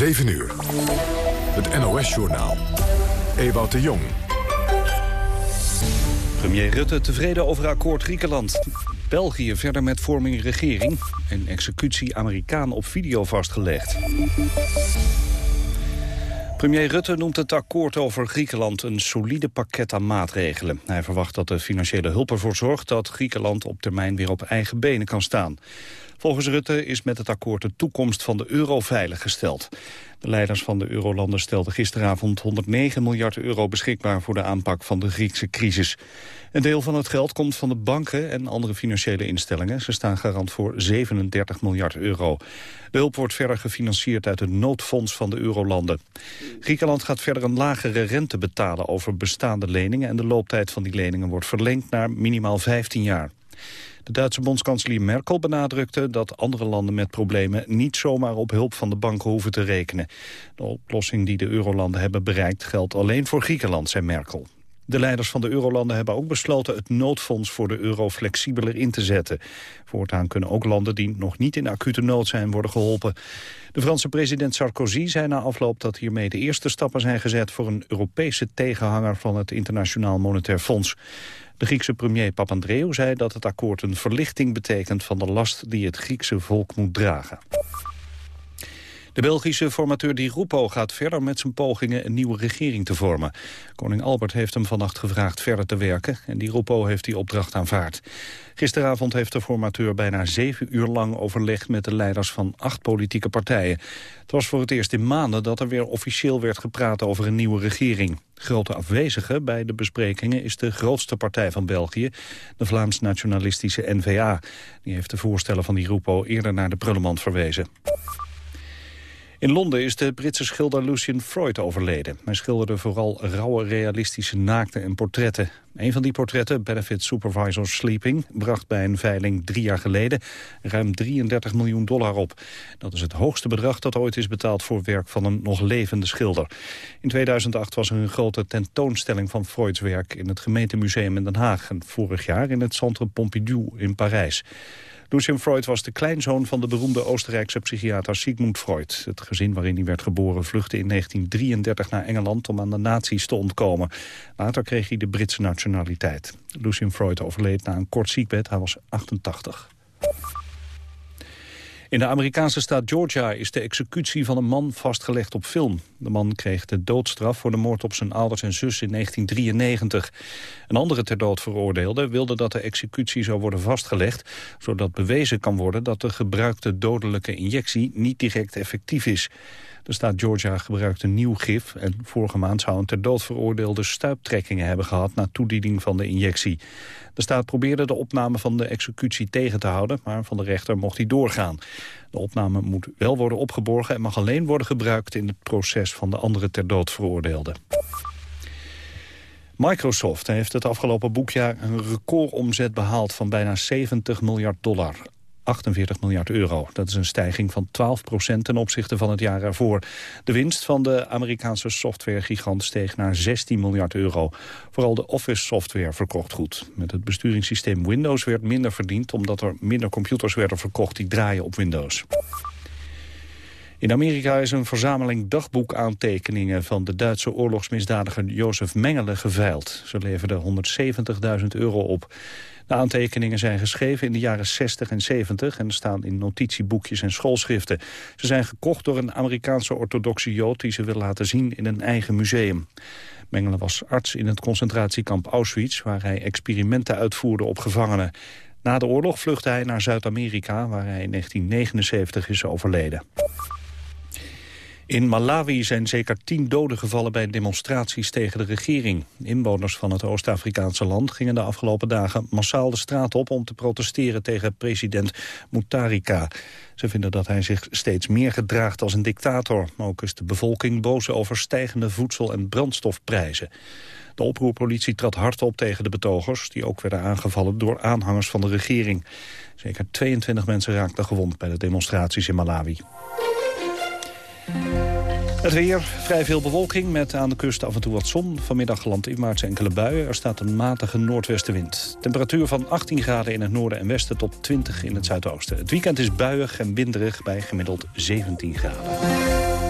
7 uur. Het NOS-journaal. Ewout de Jong. Premier Rutte tevreden over akkoord Griekenland. België verder met vorming regering. En executie Amerikaan op video vastgelegd. Premier Rutte noemt het akkoord over Griekenland een solide pakket aan maatregelen. Hij verwacht dat de financiële hulp ervoor zorgt dat Griekenland op termijn weer op eigen benen kan staan. Volgens Rutte is met het akkoord de toekomst van de euro veiliggesteld. De leiders van de eurolanden stelden gisteravond 109 miljard euro beschikbaar voor de aanpak van de Griekse crisis. Een deel van het geld komt van de banken en andere financiële instellingen. Ze staan garant voor 37 miljard euro. De hulp wordt verder gefinancierd uit het noodfonds van de eurolanden. Griekenland gaat verder een lagere rente betalen over bestaande leningen... en de looptijd van die leningen wordt verlengd naar minimaal 15 jaar. De Duitse bondskanselier Merkel benadrukte dat andere landen met problemen niet zomaar op hulp van de banken hoeven te rekenen. De oplossing die de eurolanden hebben bereikt geldt alleen voor Griekenland, zei Merkel. De leiders van de eurolanden hebben ook besloten het noodfonds voor de euro flexibeler in te zetten. Voortaan kunnen ook landen die nog niet in acute nood zijn worden geholpen. De Franse president Sarkozy zei na afloop dat hiermee de eerste stappen zijn gezet voor een Europese tegenhanger van het Internationaal Monetair Fonds. De Griekse premier Papandreou zei dat het akkoord een verlichting betekent van de last die het Griekse volk moet dragen. De Belgische formateur Di Rupo gaat verder met zijn pogingen een nieuwe regering te vormen. Koning Albert heeft hem vannacht gevraagd verder te werken en Di Rupo heeft die opdracht aanvaard. Gisteravond heeft de formateur bijna zeven uur lang overlegd met de leiders van acht politieke partijen. Het was voor het eerst in maanden dat er weer officieel werd gepraat over een nieuwe regering. Grote afwezige bij de besprekingen is de grootste partij van België, de Vlaams-nationalistische N-VA. Die heeft de voorstellen van Di Rupo eerder naar de prullenmand verwezen. In Londen is de Britse schilder Lucian Freud overleden. Hij schilderde vooral rauwe realistische naakten en portretten. Een van die portretten, Benefit Supervisor Sleeping... bracht bij een veiling drie jaar geleden ruim 33 miljoen dollar op. Dat is het hoogste bedrag dat ooit is betaald voor werk van een nog levende schilder. In 2008 was er een grote tentoonstelling van Freuds werk... in het gemeentemuseum in Den Haag. En vorig jaar in het Centre Pompidou in Parijs. Lucian Freud was de kleinzoon van de beroemde Oostenrijkse psychiater Sigmund Freud. Het gezin waarin hij werd geboren vluchtte in 1933 naar Engeland om aan de nazi's te ontkomen. Later kreeg hij de Britse nationaliteit. Lucian Freud overleed na een kort ziekbed, hij was 88. In de Amerikaanse staat Georgia is de executie van een man vastgelegd op film. De man kreeg de doodstraf voor de moord op zijn ouders en zus in 1993. Een andere ter dood veroordeelde wilde dat de executie zou worden vastgelegd... zodat bewezen kan worden dat de gebruikte dodelijke injectie niet direct effectief is. De staat Georgia gebruikt een nieuw gif... en vorige maand zou een ter dood veroordeelde stuiptrekkingen hebben gehad... na toediening van de injectie. De staat probeerde de opname van de executie tegen te houden... maar van de rechter mocht hij doorgaan. De opname moet wel worden opgeborgen... en mag alleen worden gebruikt in het proces van de andere ter dood veroordeelde. Microsoft heeft het afgelopen boekjaar een recordomzet behaald van bijna 70 miljard dollar. 48 miljard euro. Dat is een stijging van 12 procent ten opzichte van het jaar ervoor. De winst van de Amerikaanse softwaregigant steeg naar 16 miljard euro. Vooral de Office software verkocht goed. Met het besturingssysteem Windows werd minder verdiend... omdat er minder computers werden verkocht die draaien op Windows. In Amerika is een verzameling dagboekaantekeningen van de Duitse oorlogsmisdadiger Jozef Mengele geveild. Ze leverden 170.000 euro op. De aantekeningen zijn geschreven in de jaren 60 en 70 en staan in notitieboekjes en schoolschriften. Ze zijn gekocht door een Amerikaanse orthodoxe jood die ze wil laten zien in een eigen museum. Mengele was arts in het concentratiekamp Auschwitz waar hij experimenten uitvoerde op gevangenen. Na de oorlog vluchtte hij naar Zuid-Amerika waar hij in 1979 is overleden. In Malawi zijn zeker tien doden gevallen bij demonstraties tegen de regering. Inwoners van het Oost-Afrikaanse land gingen de afgelopen dagen massaal de straat op om te protesteren tegen president Mutarika. Ze vinden dat hij zich steeds meer gedraagt als een dictator. Ook is de bevolking boos over stijgende voedsel- en brandstofprijzen. De oproerpolitie trad hard op tegen de betogers... die ook werden aangevallen door aanhangers van de regering. Zeker 22 mensen raakten gewond bij de demonstraties in Malawi. Het weer, vrij veel bewolking met aan de kust af en toe wat zon. Vanmiddag maart enkele buien. Er staat een matige noordwestenwind. Temperatuur van 18 graden in het noorden en westen tot 20 in het zuidoosten. Het weekend is buiig en winderig bij gemiddeld 17 graden.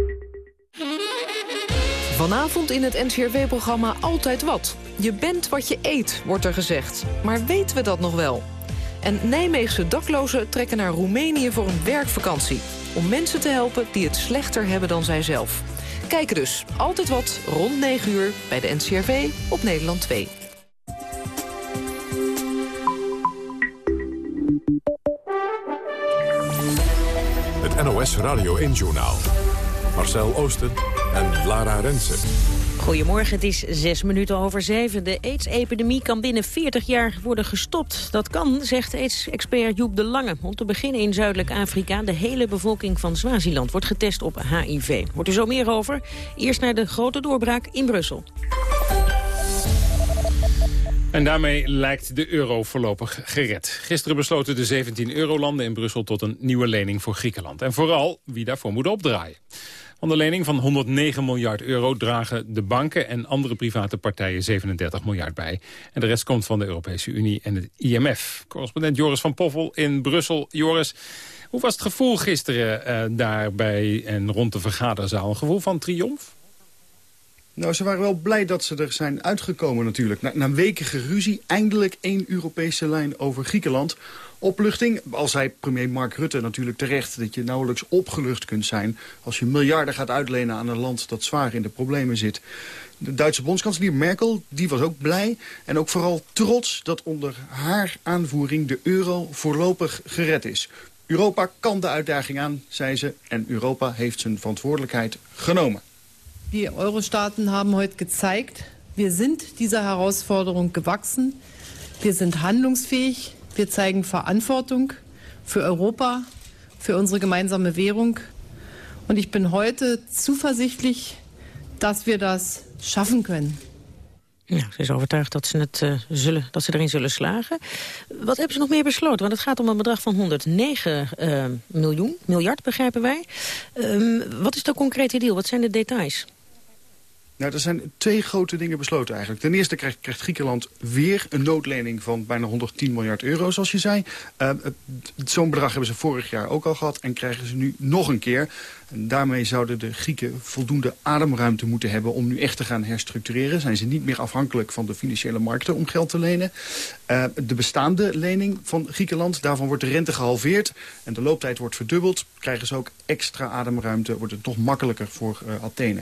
Vanavond in het NCRW-programma Altijd Wat. Je bent wat je eet, wordt er gezegd. Maar weten we dat nog wel? En Nijmeegse daklozen trekken naar Roemenië voor een werkvakantie. Om mensen te helpen die het slechter hebben dan zijzelf. Kijken dus. Altijd wat, rond 9 uur, bij de NCRV op Nederland 2. Het NOS Radio 1-journaal. Marcel Oosten en Lara Rensen. Goedemorgen, het is zes minuten over zeven. De AIDS-epidemie kan binnen 40 jaar worden gestopt. Dat kan, zegt AIDS-expert Joep de Lange. Om te beginnen in Zuidelijk Afrika. De hele bevolking van Swaziland wordt getest op HIV. Wordt er zo meer over. Eerst naar de grote doorbraak in Brussel. En daarmee lijkt de euro voorlopig gered. Gisteren besloten de 17 eurolanden in Brussel tot een nieuwe lening voor Griekenland. En vooral wie daarvoor moet opdraaien. De lening van 109 miljard euro dragen de banken en andere private partijen 37 miljard bij. En de rest komt van de Europese Unie en het IMF. Correspondent Joris van Poffel in Brussel. Joris, hoe was het gevoel gisteren uh, daarbij en rond de vergaderzaal? Een gevoel van triomf? Nou, ze waren wel blij dat ze er zijn uitgekomen natuurlijk. Na, na weken geruzie, eindelijk één Europese lijn over Griekenland. Opluchting, al zei premier Mark Rutte natuurlijk terecht... dat je nauwelijks opgelucht kunt zijn... als je miljarden gaat uitlenen aan een land dat zwaar in de problemen zit. De Duitse bondskanselier Merkel, die was ook blij. En ook vooral trots dat onder haar aanvoering de euro voorlopig gered is. Europa kan de uitdaging aan, zei ze. En Europa heeft zijn verantwoordelijkheid genomen. Die Euro-Staaten haben heute gezeigt, wir sind dieser Herausforderung gewachsen. Wir sind handlungsfähig. Wir zeigen Verantwortung für Europa, für unsere gemeinsame Währung. Und ich bin heute zuversichtlich, dass wir das schaffen können. Ja, ze is overtuigd dat ze, het, uh, zullen, dat ze erin zullen slagen. Wat hebben ze nog meer besloten? Want het gaat om een bedrag van 109 uh, miljoen, miljard, begrijpen wij. Uh, wat is de concrete deal? Wat zijn de details? Nou, er zijn twee grote dingen besloten eigenlijk. Ten eerste krijgt, Griekenland weer een noodlening van bijna 110 miljard euro, zoals je zei. Uh, Zo'n bedrag hebben ze vorig jaar ook al gehad en krijgen ze nu nog een keer. En daarmee zouden de Grieken voldoende ademruimte moeten hebben om nu echt te gaan herstructureren. Zijn ze niet meer afhankelijk van de financiële markten om geld te lenen. Uh, de bestaande lening van Griekenland, daarvan wordt de rente gehalveerd en de looptijd wordt verdubbeld. Krijgen ze ook extra ademruimte, wordt het toch makkelijker voor uh, Athene.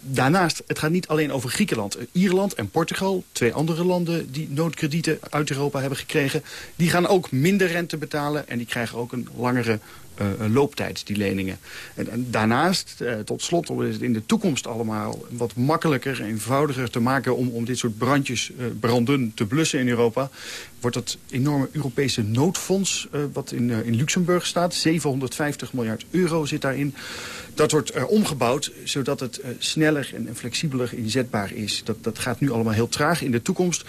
Daarnaast, het gaat niet alleen over Griekenland. Ierland en Portugal, twee andere landen die noodkredieten uit Europa hebben gekregen... die gaan ook minder rente betalen en die krijgen ook een langere looptijd, die leningen. En, daarnaast, uh, tot slot, om het in de toekomst allemaal wat makkelijker, eenvoudiger te maken om, om dit soort brandjes, branden te blussen in Europa, wordt dat enorme Europese noodfonds, wat in, in Luxemburg staat, 750 miljard euro zit daarin. Dat wordt omgebouwd, zodat het sneller en, en flexibeler inzetbaar is. Dat, dat gaat nu allemaal heel traag. In de toekomst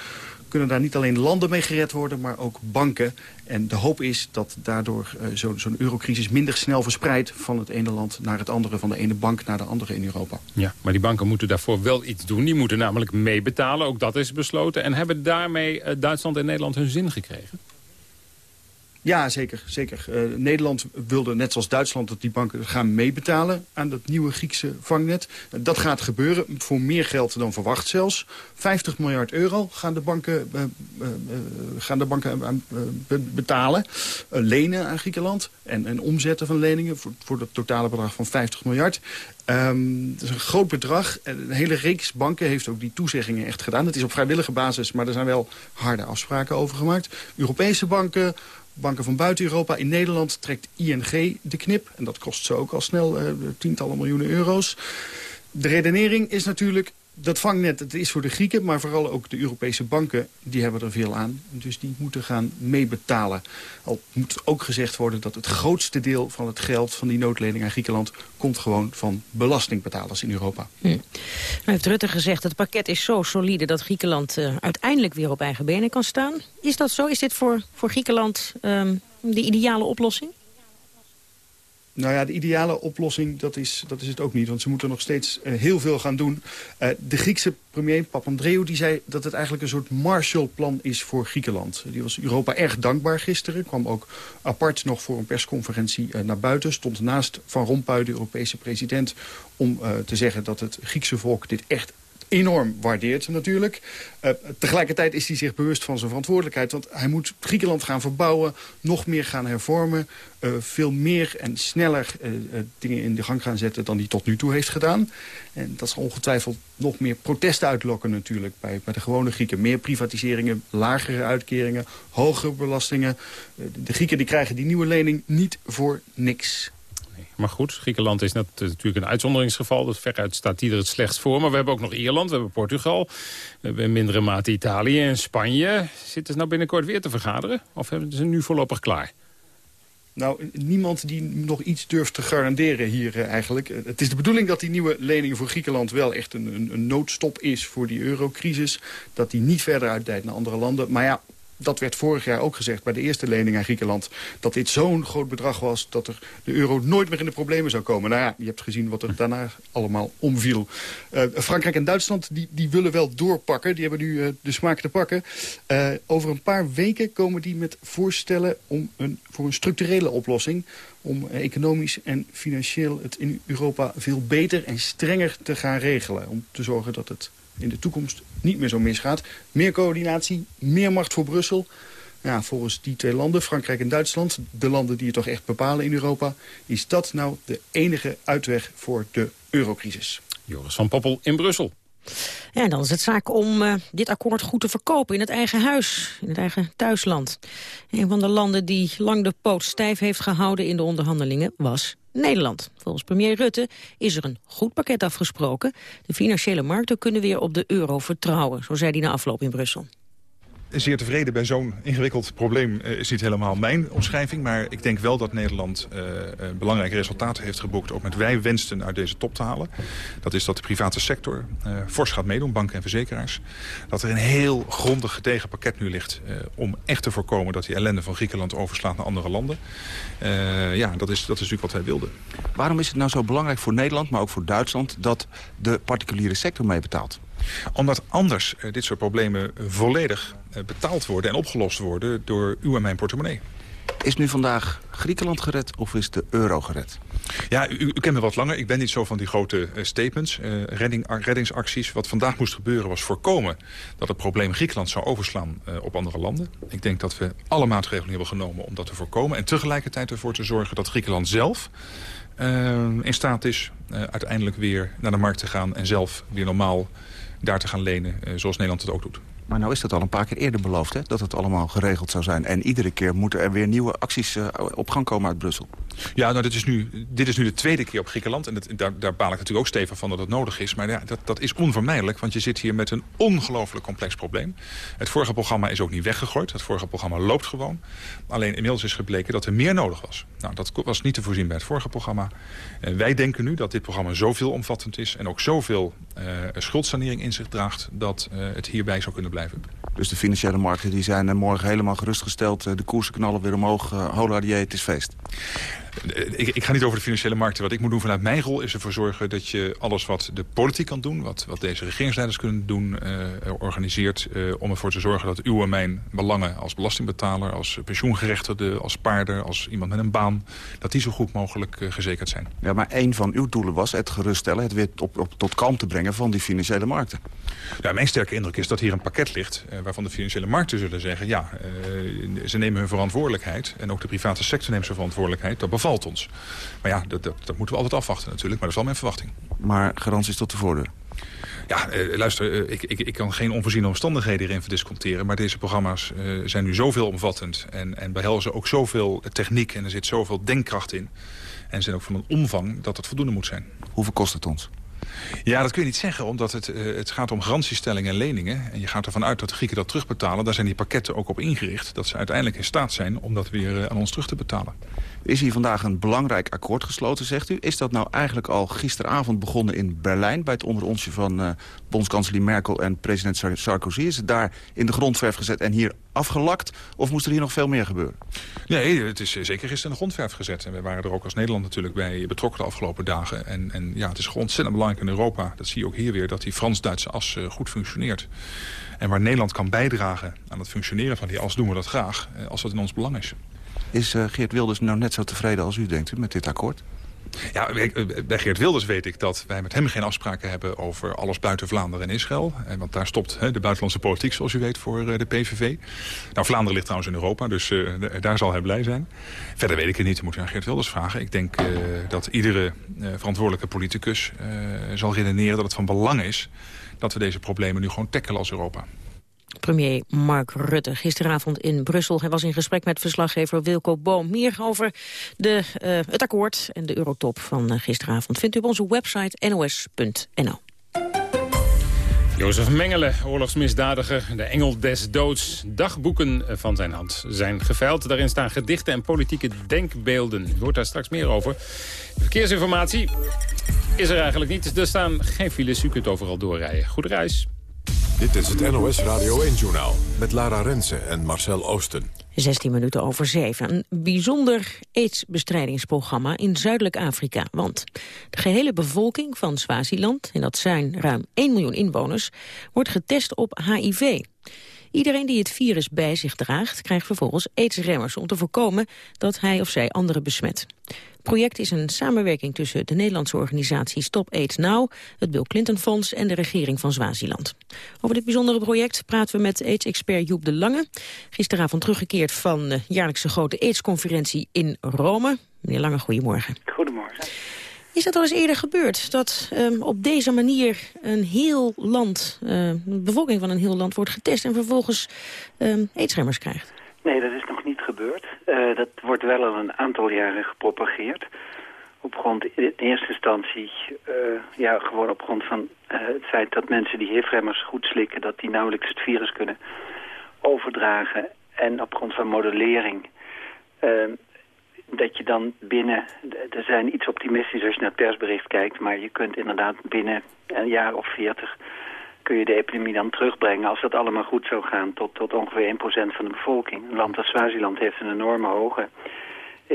kunnen daar niet alleen landen mee gered worden, maar ook banken. En de hoop is dat daardoor uh, zo'n zo eurocrisis minder snel verspreidt... van het ene land naar het andere, van de ene bank naar de andere in Europa. Ja, maar die banken moeten daarvoor wel iets doen. Die moeten namelijk meebetalen, ook dat is besloten. En hebben daarmee uh, Duitsland en Nederland hun zin gekregen? Ja, zeker. zeker. Uh, Nederland wilde, net zoals Duitsland, dat die banken gaan meebetalen aan dat nieuwe Griekse vangnet. Uh, dat gaat gebeuren voor meer geld dan verwacht zelfs. 50 miljard euro gaan de banken, uh, gaan de banken betalen, lenen aan Griekenland en, en omzetten van leningen voor, voor het totale bedrag van 50 miljard. Um, dat is een groot bedrag. Een hele reeks banken heeft ook die toezeggingen echt gedaan. Het is op vrijwillige basis, maar er zijn wel harde afspraken over gemaakt. Europese banken, banken van buiten Europa. In Nederland trekt ING de knip. En dat kost ze ook al snel uh, tientallen miljoenen euro's. De redenering is natuurlijk, dat vangnet het is voor de Grieken, maar vooral ook de Europese banken... die hebben er veel aan. Dus die moeten gaan meebetalen. Al moet ook gezegd worden dat het grootste deel van het geld... van die noodlening aan Griekenland komt gewoon van belastingbetalers in Europa. Hm. Nou heeft Rutte gezegd, het pakket is zo solide... dat Griekenland uh, uiteindelijk weer op eigen benen kan staan. Is dat zo? Is dit voor, voor Griekenland um, de ideale oplossing? Nou ja, de ideale oplossing, dat is, dat is het ook niet. Want ze moeten nog steeds uh, heel veel gaan doen. Uh, de Griekse premier Papandreou die zei dat het eigenlijk een soort Marshallplan is voor Griekenland. Die was Europa erg dankbaar gisteren. Kwam ook apart nog voor een persconferentie uh, naar buiten. Stond naast Van Rompuy, de Europese president, om te zeggen dat het Griekse volk dit echt enorm waardeert natuurlijk. Uh, tegelijkertijd is hij zich bewust van zijn verantwoordelijkheid. Want hij moet Griekenland gaan verbouwen, nog meer gaan hervormen. Uh, veel meer en sneller uh, dingen in de gang gaan zetten dan hij tot nu toe heeft gedaan. En dat zal ongetwijfeld nog meer protesten uitlokken natuurlijk bij, bij de gewone Grieken. Meer privatiseringen, lagere uitkeringen, hogere belastingen. de Grieken die krijgen die nieuwe lening niet voor niks. Maar goed, Griekenland is natuurlijk een uitzonderingsgeval. Dat veruit staat die er het slechtst voor. Maar we hebben ook nog Ierland, we hebben Portugal. We hebben in mindere mate Italië en Spanje. Zitten ze nou binnenkort weer te vergaderen? Of hebben ze nu voorlopig klaar? Nou, niemand die nog iets durft te garanderen hier uh, eigenlijk. Het is de bedoeling dat die nieuwe lening voor Griekenland wel echt een, een, een noodstop is voor die eurocrisis. Dat die niet verder uitdijt naar andere landen. Maar ja, dat werd vorig jaar ook gezegd bij de eerste lening aan Griekenland... dat dit zo'n groot bedrag was dat er de euro nooit meer in de problemen zou komen. Nou ja, je hebt gezien wat er daarna allemaal omviel. Uh, Frankrijk en Duitsland die, die willen wel doorpakken. Die hebben nu uh, de smaak te pakken. Uh, over een paar weken komen die met voorstellen om een, voor een structurele oplossing om economisch en financieel het in Europa veel beter en strenger te gaan regelen. Om te zorgen dat het in de toekomst niet meer zo misgaat. Meer coördinatie, meer macht voor Brussel. Ja, volgens die twee landen, Frankrijk en Duitsland... de landen die het toch echt bepalen in Europa... is dat nou de enige uitweg voor de eurocrisis. Joris van Poppel in Brussel. Ja, en dan is het zaak om uh, dit akkoord goed te verkopen in het eigen huis, in het eigen thuisland. Een van de landen die lang de poot stijf heeft gehouden in de onderhandelingen was Nederland. Volgens premier Rutte is er een goed pakket afgesproken. De financiële markten kunnen weer op de euro vertrouwen, zo zei hij na afloop in Brussel zeer tevreden bij zo'n ingewikkeld probleem uh, is niet helemaal mijn omschrijving. Maar ik denk wel dat Nederland uh, belangrijke resultaten heeft geboekt... ook met wij wensten uit deze top te halen. Dat is dat de private sector uh, fors gaat meedoen, banken en verzekeraars. Dat er een heel grondig gedegen pakket nu ligt... om echt te voorkomen dat die ellende van Griekenland overslaat naar andere landen. ja, dat is, dat is natuurlijk wat wij wilden. Waarom is het nou zo belangrijk voor Nederland, maar ook voor Duitsland... dat de particuliere sector meebetaalt? Omdat anders dit soort problemen volledig betaald worden en opgelost worden door uw en mijn portemonnee. Is nu vandaag Griekenland gered of is de euro gered? Ja, u, u kent me wat langer. Ik ben niet zo van die grote uh, statements, redding, reddingsacties. Wat vandaag moest gebeuren was voorkomen dat het probleem Griekenland zou overslaan op andere landen. Ik denk dat we alle maatregelen hebben genomen om dat te voorkomen. En tegelijkertijd ervoor te zorgen dat Griekenland zelf in staat is uiteindelijk weer naar de markt te gaan en zelf weer normaal daar te gaan lenen, eh, zoals Nederland het ook doet. Maar nou is dat al een paar keer eerder beloofd, hè? dat het allemaal geregeld zou zijn. En iedere keer moeten er weer nieuwe acties uh, op gang komen uit Brussel. Ja, nou, dit, is nu, dit is nu de tweede keer op Griekenland. En daar, daar baal ik natuurlijk ook stevig van dat het nodig is. Maar ja, dat, dat is onvermijdelijk, want je zit hier met een ongelooflijk complex probleem. Het vorige programma is ook niet weggegooid. Het vorige programma loopt gewoon. Alleen inmiddels is gebleken dat er meer nodig was. Nou, dat was niet te voorzien bij het vorige programma. En wij denken nu dat dit programma zoveel omvattend is... en ook zoveel schuldsanering in zich draagt... dat uh, het hierbij zou kunnen blijven. Dus de financiële markten die zijn morgen helemaal gerustgesteld. De koersen knallen weer omhoog. Hola, het is feest. Ik, ik, ga niet over de financiële markten. Wat ik moet doen vanuit mijn rol is ervoor zorgen dat je alles wat de politiek kan doen... wat, wat deze regeringsleiders kunnen doen, uh, organiseert... Uh, om ervoor te zorgen dat uw en mijn belangen als belastingbetaler... als pensioengerechtigde, als paarder, als iemand met een baan... dat die zo goed mogelijk uh, gezekerd zijn. Ja, maar een van uw doelen was het geruststellen... het weer op, op, tot kalm te brengen van die financiële markten. Ja, mijn sterke indruk is dat hier een pakket ligt... waarvan de financiële markten zullen zeggen... ja, ze nemen hun verantwoordelijkheid... en ook de private sector neemt zijn verantwoordelijkheid... dat bevalt ons. Maar ja, dat, dat, dat moeten we altijd afwachten natuurlijk. Maar dat is wel mijn verwachting. Maar garanties tot de voordeur? Ja, eh, luister, eh, ik, ik, ik, kan geen onvoorziene omstandigheden erin verdisconteren. Maar deze programma's eh, zijn nu zoveel omvattend. En, en behelzen ook zoveel techniek. En er zit zoveel denkkracht in. En zijn ook van een omvang dat het voldoende moet zijn. Hoeveel kost het ons? Ja, dat kun je niet zeggen, omdat het, uh, het gaat om garantiestellingen en leningen. En je gaat ervan uit dat de Grieken dat terugbetalen. Daar zijn die pakketten ook op ingericht. Dat ze uiteindelijk in staat zijn om dat weer uh, aan ons terug te betalen. Is hier vandaag een belangrijk akkoord gesloten, zegt u. Is dat nou eigenlijk al gisteravond begonnen in Berlijn... bij het onderontje van uh, bondskanselier Merkel en president Sarkozy? Is het daar in de grondverf gezet en hier afgelakt? Of moest er hier nog veel meer gebeuren? Nee, het is zeker gisteren in de grondverf gezet. En we waren er ook als Nederland natuurlijk bij betrokken de afgelopen dagen. En, en ja, het is ontzettend belangrijk in Europa. Dat zie je ook hier weer, dat die Frans-Duitse as uh, goed functioneert. En waar Nederland kan bijdragen aan het functioneren van die as, doen we dat graag. Uh, als dat in ons belang is. Is uh, Geert Wilders nou net zo tevreden als u, denkt u, met dit akkoord? Ja, bij Geert Wilders weet ik dat wij met hem geen afspraken hebben over alles buiten Vlaanderen en Israël. Want daar stopt de buitenlandse politiek, zoals u weet, voor de PVV. Nou, Vlaanderen ligt trouwens in Europa, dus uh, daar zal hij blij zijn. Verder weet ik het niet, moet u aan Geert Wilders vragen. Ik denk dat iedere verantwoordelijke politicus zal redeneren dat het van belang is dat we deze problemen nu gewoon tackelen als Europa. Premier Mark Rutte gisteravond in Brussel. Hij was in gesprek met verslaggever Wilco Boom. Meer over de, uh, het akkoord en de eurotop van uh, gisteravond... vindt u op onze website nos.nl. Jozef Mengele, oorlogsmisdadiger, de engel des doods. Dagboeken van zijn hand zijn geveild. Daarin staan gedichten en politieke denkbeelden. U hoort daar straks meer over. Verkeersinformatie is er eigenlijk niet. Er staan geen files, u kunt overal doorrijden. Goede reis. Dit is het NOS Radio 1-journaal met Lara Rensen en Marcel Oosten. 16 minuten over 7. Een bijzonder aidsbestrijdingsprogramma in Zuidelijk Afrika. Want de gehele bevolking van Swaziland, en dat zijn ruim 1 miljoen inwoners, wordt getest op HIV. Iedereen die het virus bij zich draagt, krijgt vervolgens aidsremmers... om te voorkomen dat hij of zij anderen besmet. Het project is een samenwerking tussen de Nederlandse organisatie Stop AIDS Now... het Bill Clinton Fonds en de regering van Swaziland. Over dit bijzondere project praten we met AIDS-expert Joep de Lange. Gisteravond teruggekeerd van de jaarlijkse grote AIDS-conferentie in Rome. Meneer Lange, goedemorgen. Goedemorgen. Is dat al eens eerder gebeurd, dat um, op deze manier een heel land, uh, de bevolking van een heel land wordt getest en vervolgens um, krijgt? Nee, dat is nog niet gebeurd. Uh, dat wordt wel al een aantal jaren gepropageerd. Op grond in eerste instantie, uh, ja, gewoon op grond van het feit dat mensen die HIV-remmers goed slikken, dat die nauwelijks het virus kunnen overdragen. En op grond van modellering dat je dan binnen, er zijn iets optimistisch als je naar het persbericht kijkt, maar je kunt inderdaad binnen een jaar of veertig kun je de epidemie dan terugbrengen, als dat allemaal goed zou gaan, tot, tot ongeveer 1% van de bevolking. Een land als Swaziland heeft een enorme hoge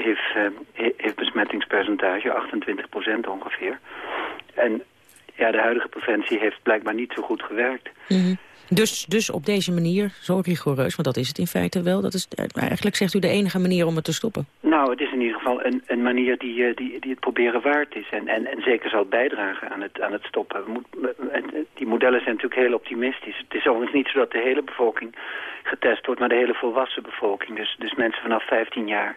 heeft, uh, besmettingspercentage, 28% ongeveer. En ja, de huidige preventie heeft blijkbaar niet zo goed gewerkt. -hmm. Dus, dus op deze manier, zo rigoureus, want dat is het in feite wel... dat is eigenlijk, zegt u, de enige manier om het te stoppen? Nou, het is in ieder geval een, een manier die, eh, die, die het proberen waard is. En, en, en zeker zal bijdragen aan het, aan het stoppen. Die modellen zijn natuurlijk heel optimistisch. Het is overigens niet zo dat de hele bevolking getest wordt... maar de hele volwassen bevolking. Dus, dus mensen vanaf 15 jaar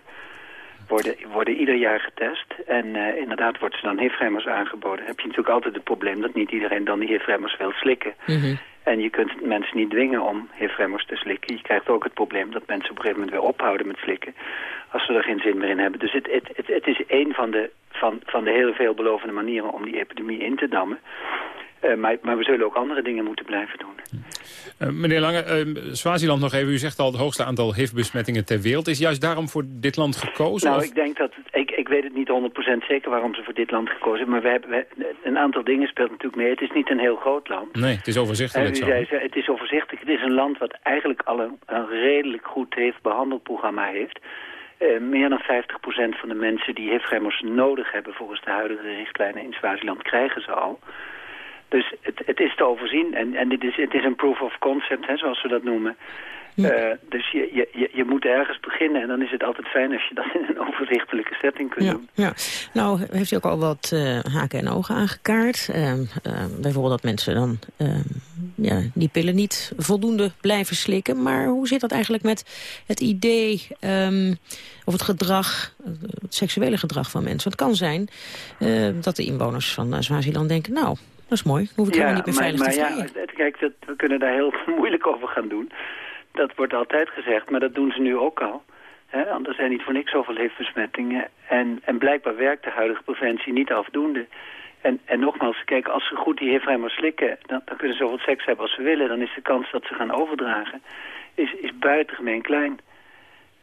worden, worden ieder jaar getest. En uh, inderdaad wordt ze dan HIV-remmers aangeboden. Dan heb je natuurlijk altijd het probleem dat niet iedereen dan die HIV-remmers wil slikken. Mm -hmm. En je kunt mensen niet dwingen om HIV-remmers te slikken. Je krijgt ook het probleem dat mensen op een gegeven moment weer ophouden met slikken. Als ze er geen zin meer in hebben. Dus het, het, het, het is een van de, van, van de heel veelbelovende manieren om die epidemie in te dammen. Uh, maar, maar, we zullen ook andere dingen moeten blijven doen. Uh, meneer Lange, uh, Swaziland nog even. U zegt al het hoogste aantal HIV-besmettingen ter wereld. Is juist daarom voor dit land gekozen? Nou, of? ik denk dat... Ik, ik weet het niet 100% zeker waarom ze voor dit land gekozen hebben. Maar we hebben, we, een aantal dingen speelt natuurlijk mee. Het is niet een heel groot land. Nee, het is overzichtelijk zo. Zei, het is overzichtelijk. Het is een land wat eigenlijk al een, een redelijk goed HIV-behandelprogramma heeft. Uh, meer dan 50% van de mensen die HIV-remmers nodig hebben... volgens de huidige richtlijnen in Swaziland krijgen ze al... Dus het, het is te overzien en, en dit is, het is een proof of concept, hè, zoals we dat noemen. Ja. Uh, dus je, je, je moet ergens beginnen en dan is het altijd fijn als je dat in een overzichtelijke setting kunt ja, doen. Ja. Nou heeft u ook al wat uh, haken en ogen aangekaart. Uh, bijvoorbeeld dat mensen dan ja, die pillen niet voldoende blijven slikken. Maar hoe zit dat eigenlijk met het idee um, of het gedrag, het seksuele gedrag van mensen? Want het kan zijn dat de inwoners van Swaziland denken, nou... Dat is mooi. Hoef ik ja, helemaal niet meer maar, maar te ja, Kijk, dat, we kunnen daar heel moeilijk over gaan doen. Dat wordt altijd gezegd, maar dat doen ze nu ook al. He, er zijn niet voor niks zoveel HIV-besmettingen. En, en blijkbaar werkt de huidige preventie niet afdoende. En, en nogmaals, kijk, als ze goed die HIV maar slikken... Dan, dan kunnen ze zoveel seks hebben als ze willen. Dan is de kans dat ze gaan overdragen is, is buitengemeen klein.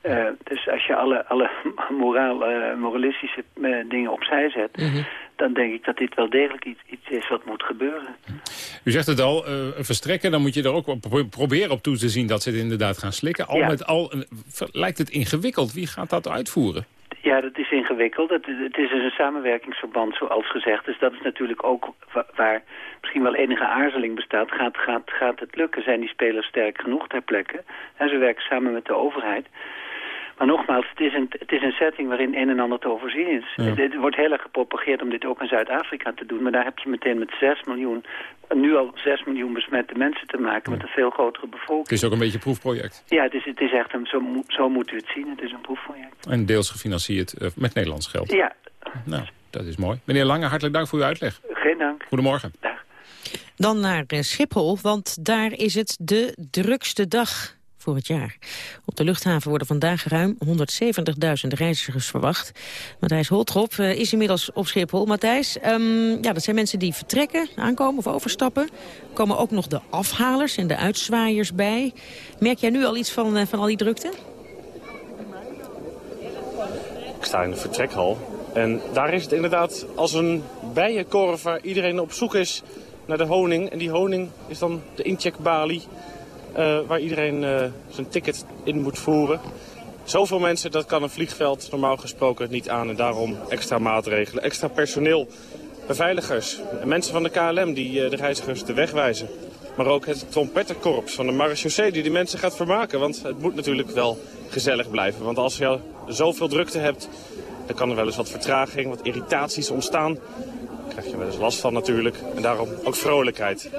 Uh, dus als je alle, alle moraal, uh, moralistische uh, dingen opzij zet... Mm -hmm. dan denk ik dat dit wel degelijk iets, iets is wat moet gebeuren. U zegt het al, verstrekken, dan moet je er ook op proberen op toe te zien... dat ze het inderdaad gaan slikken. Al ja. met al lijkt het ingewikkeld. Wie gaat dat uitvoeren? Ja, dat is ingewikkeld. Het, het is dus een samenwerkingsverband, zoals gezegd. Dus dat is natuurlijk ook waar misschien wel enige aarzeling bestaat. Gaat, gaat, gaat het lukken? Zijn die spelers sterk genoeg ter plekke? En ze werken samen met de overheid. Maar nogmaals, het is een, het is een setting waarin een en ander te overzien is. Ja. Het, het, wordt heel erg gepropageerd om dit ook in Zuid-Afrika te doen. Maar daar heb je meteen met 6 miljoen, nu al 6 miljoen besmette mensen te maken... met een veel grotere bevolking. Het is ook een beetje een proefproject. Ja, het is, het is echt een, zo, zo moet u het zien. Het is een proefproject. En deels gefinancierd uh, met Nederlands geld. Ja. Nou, dat is mooi. Meneer Lange, hartelijk dank voor uw uitleg. Geen dank. Goedemorgen. Dag. Dan naar Schiphol, want daar is het de drukste dag jaar. Op de luchthaven worden vandaag ruim 170.000 reizigers verwacht. Matthijs Holtrop uh, is inmiddels op Schiphol. Matthijs, um, ja, dat zijn mensen die vertrekken, aankomen of overstappen. Er komen ook nog de afhalers en de uitzwaaiers bij. Merk jij nu al iets van, uh, van al die drukte? Ik sta in de vertrekhal. En daar is het inderdaad als een bijenkorf waar iedereen op zoek is naar de honing. En die honing is dan de incheckbalie waar iedereen uh, zijn ticket in moet voeren. Zoveel mensen, dat kan een vliegveld normaal gesproken niet aan. En daarom extra maatregelen, extra personeel, beveiligers. En mensen van de KLM die uh, de reizigers de weg wijzen. Maar ook het trompettenkorps van de marechaussee die die mensen gaat vermaken. Want het moet natuurlijk wel gezellig blijven. Want als je zoveel drukte hebt, dan kan er wel eens wat vertraging, wat irritaties ontstaan. Daar krijg je wel eens last van natuurlijk. En daarom ook vrolijkheid.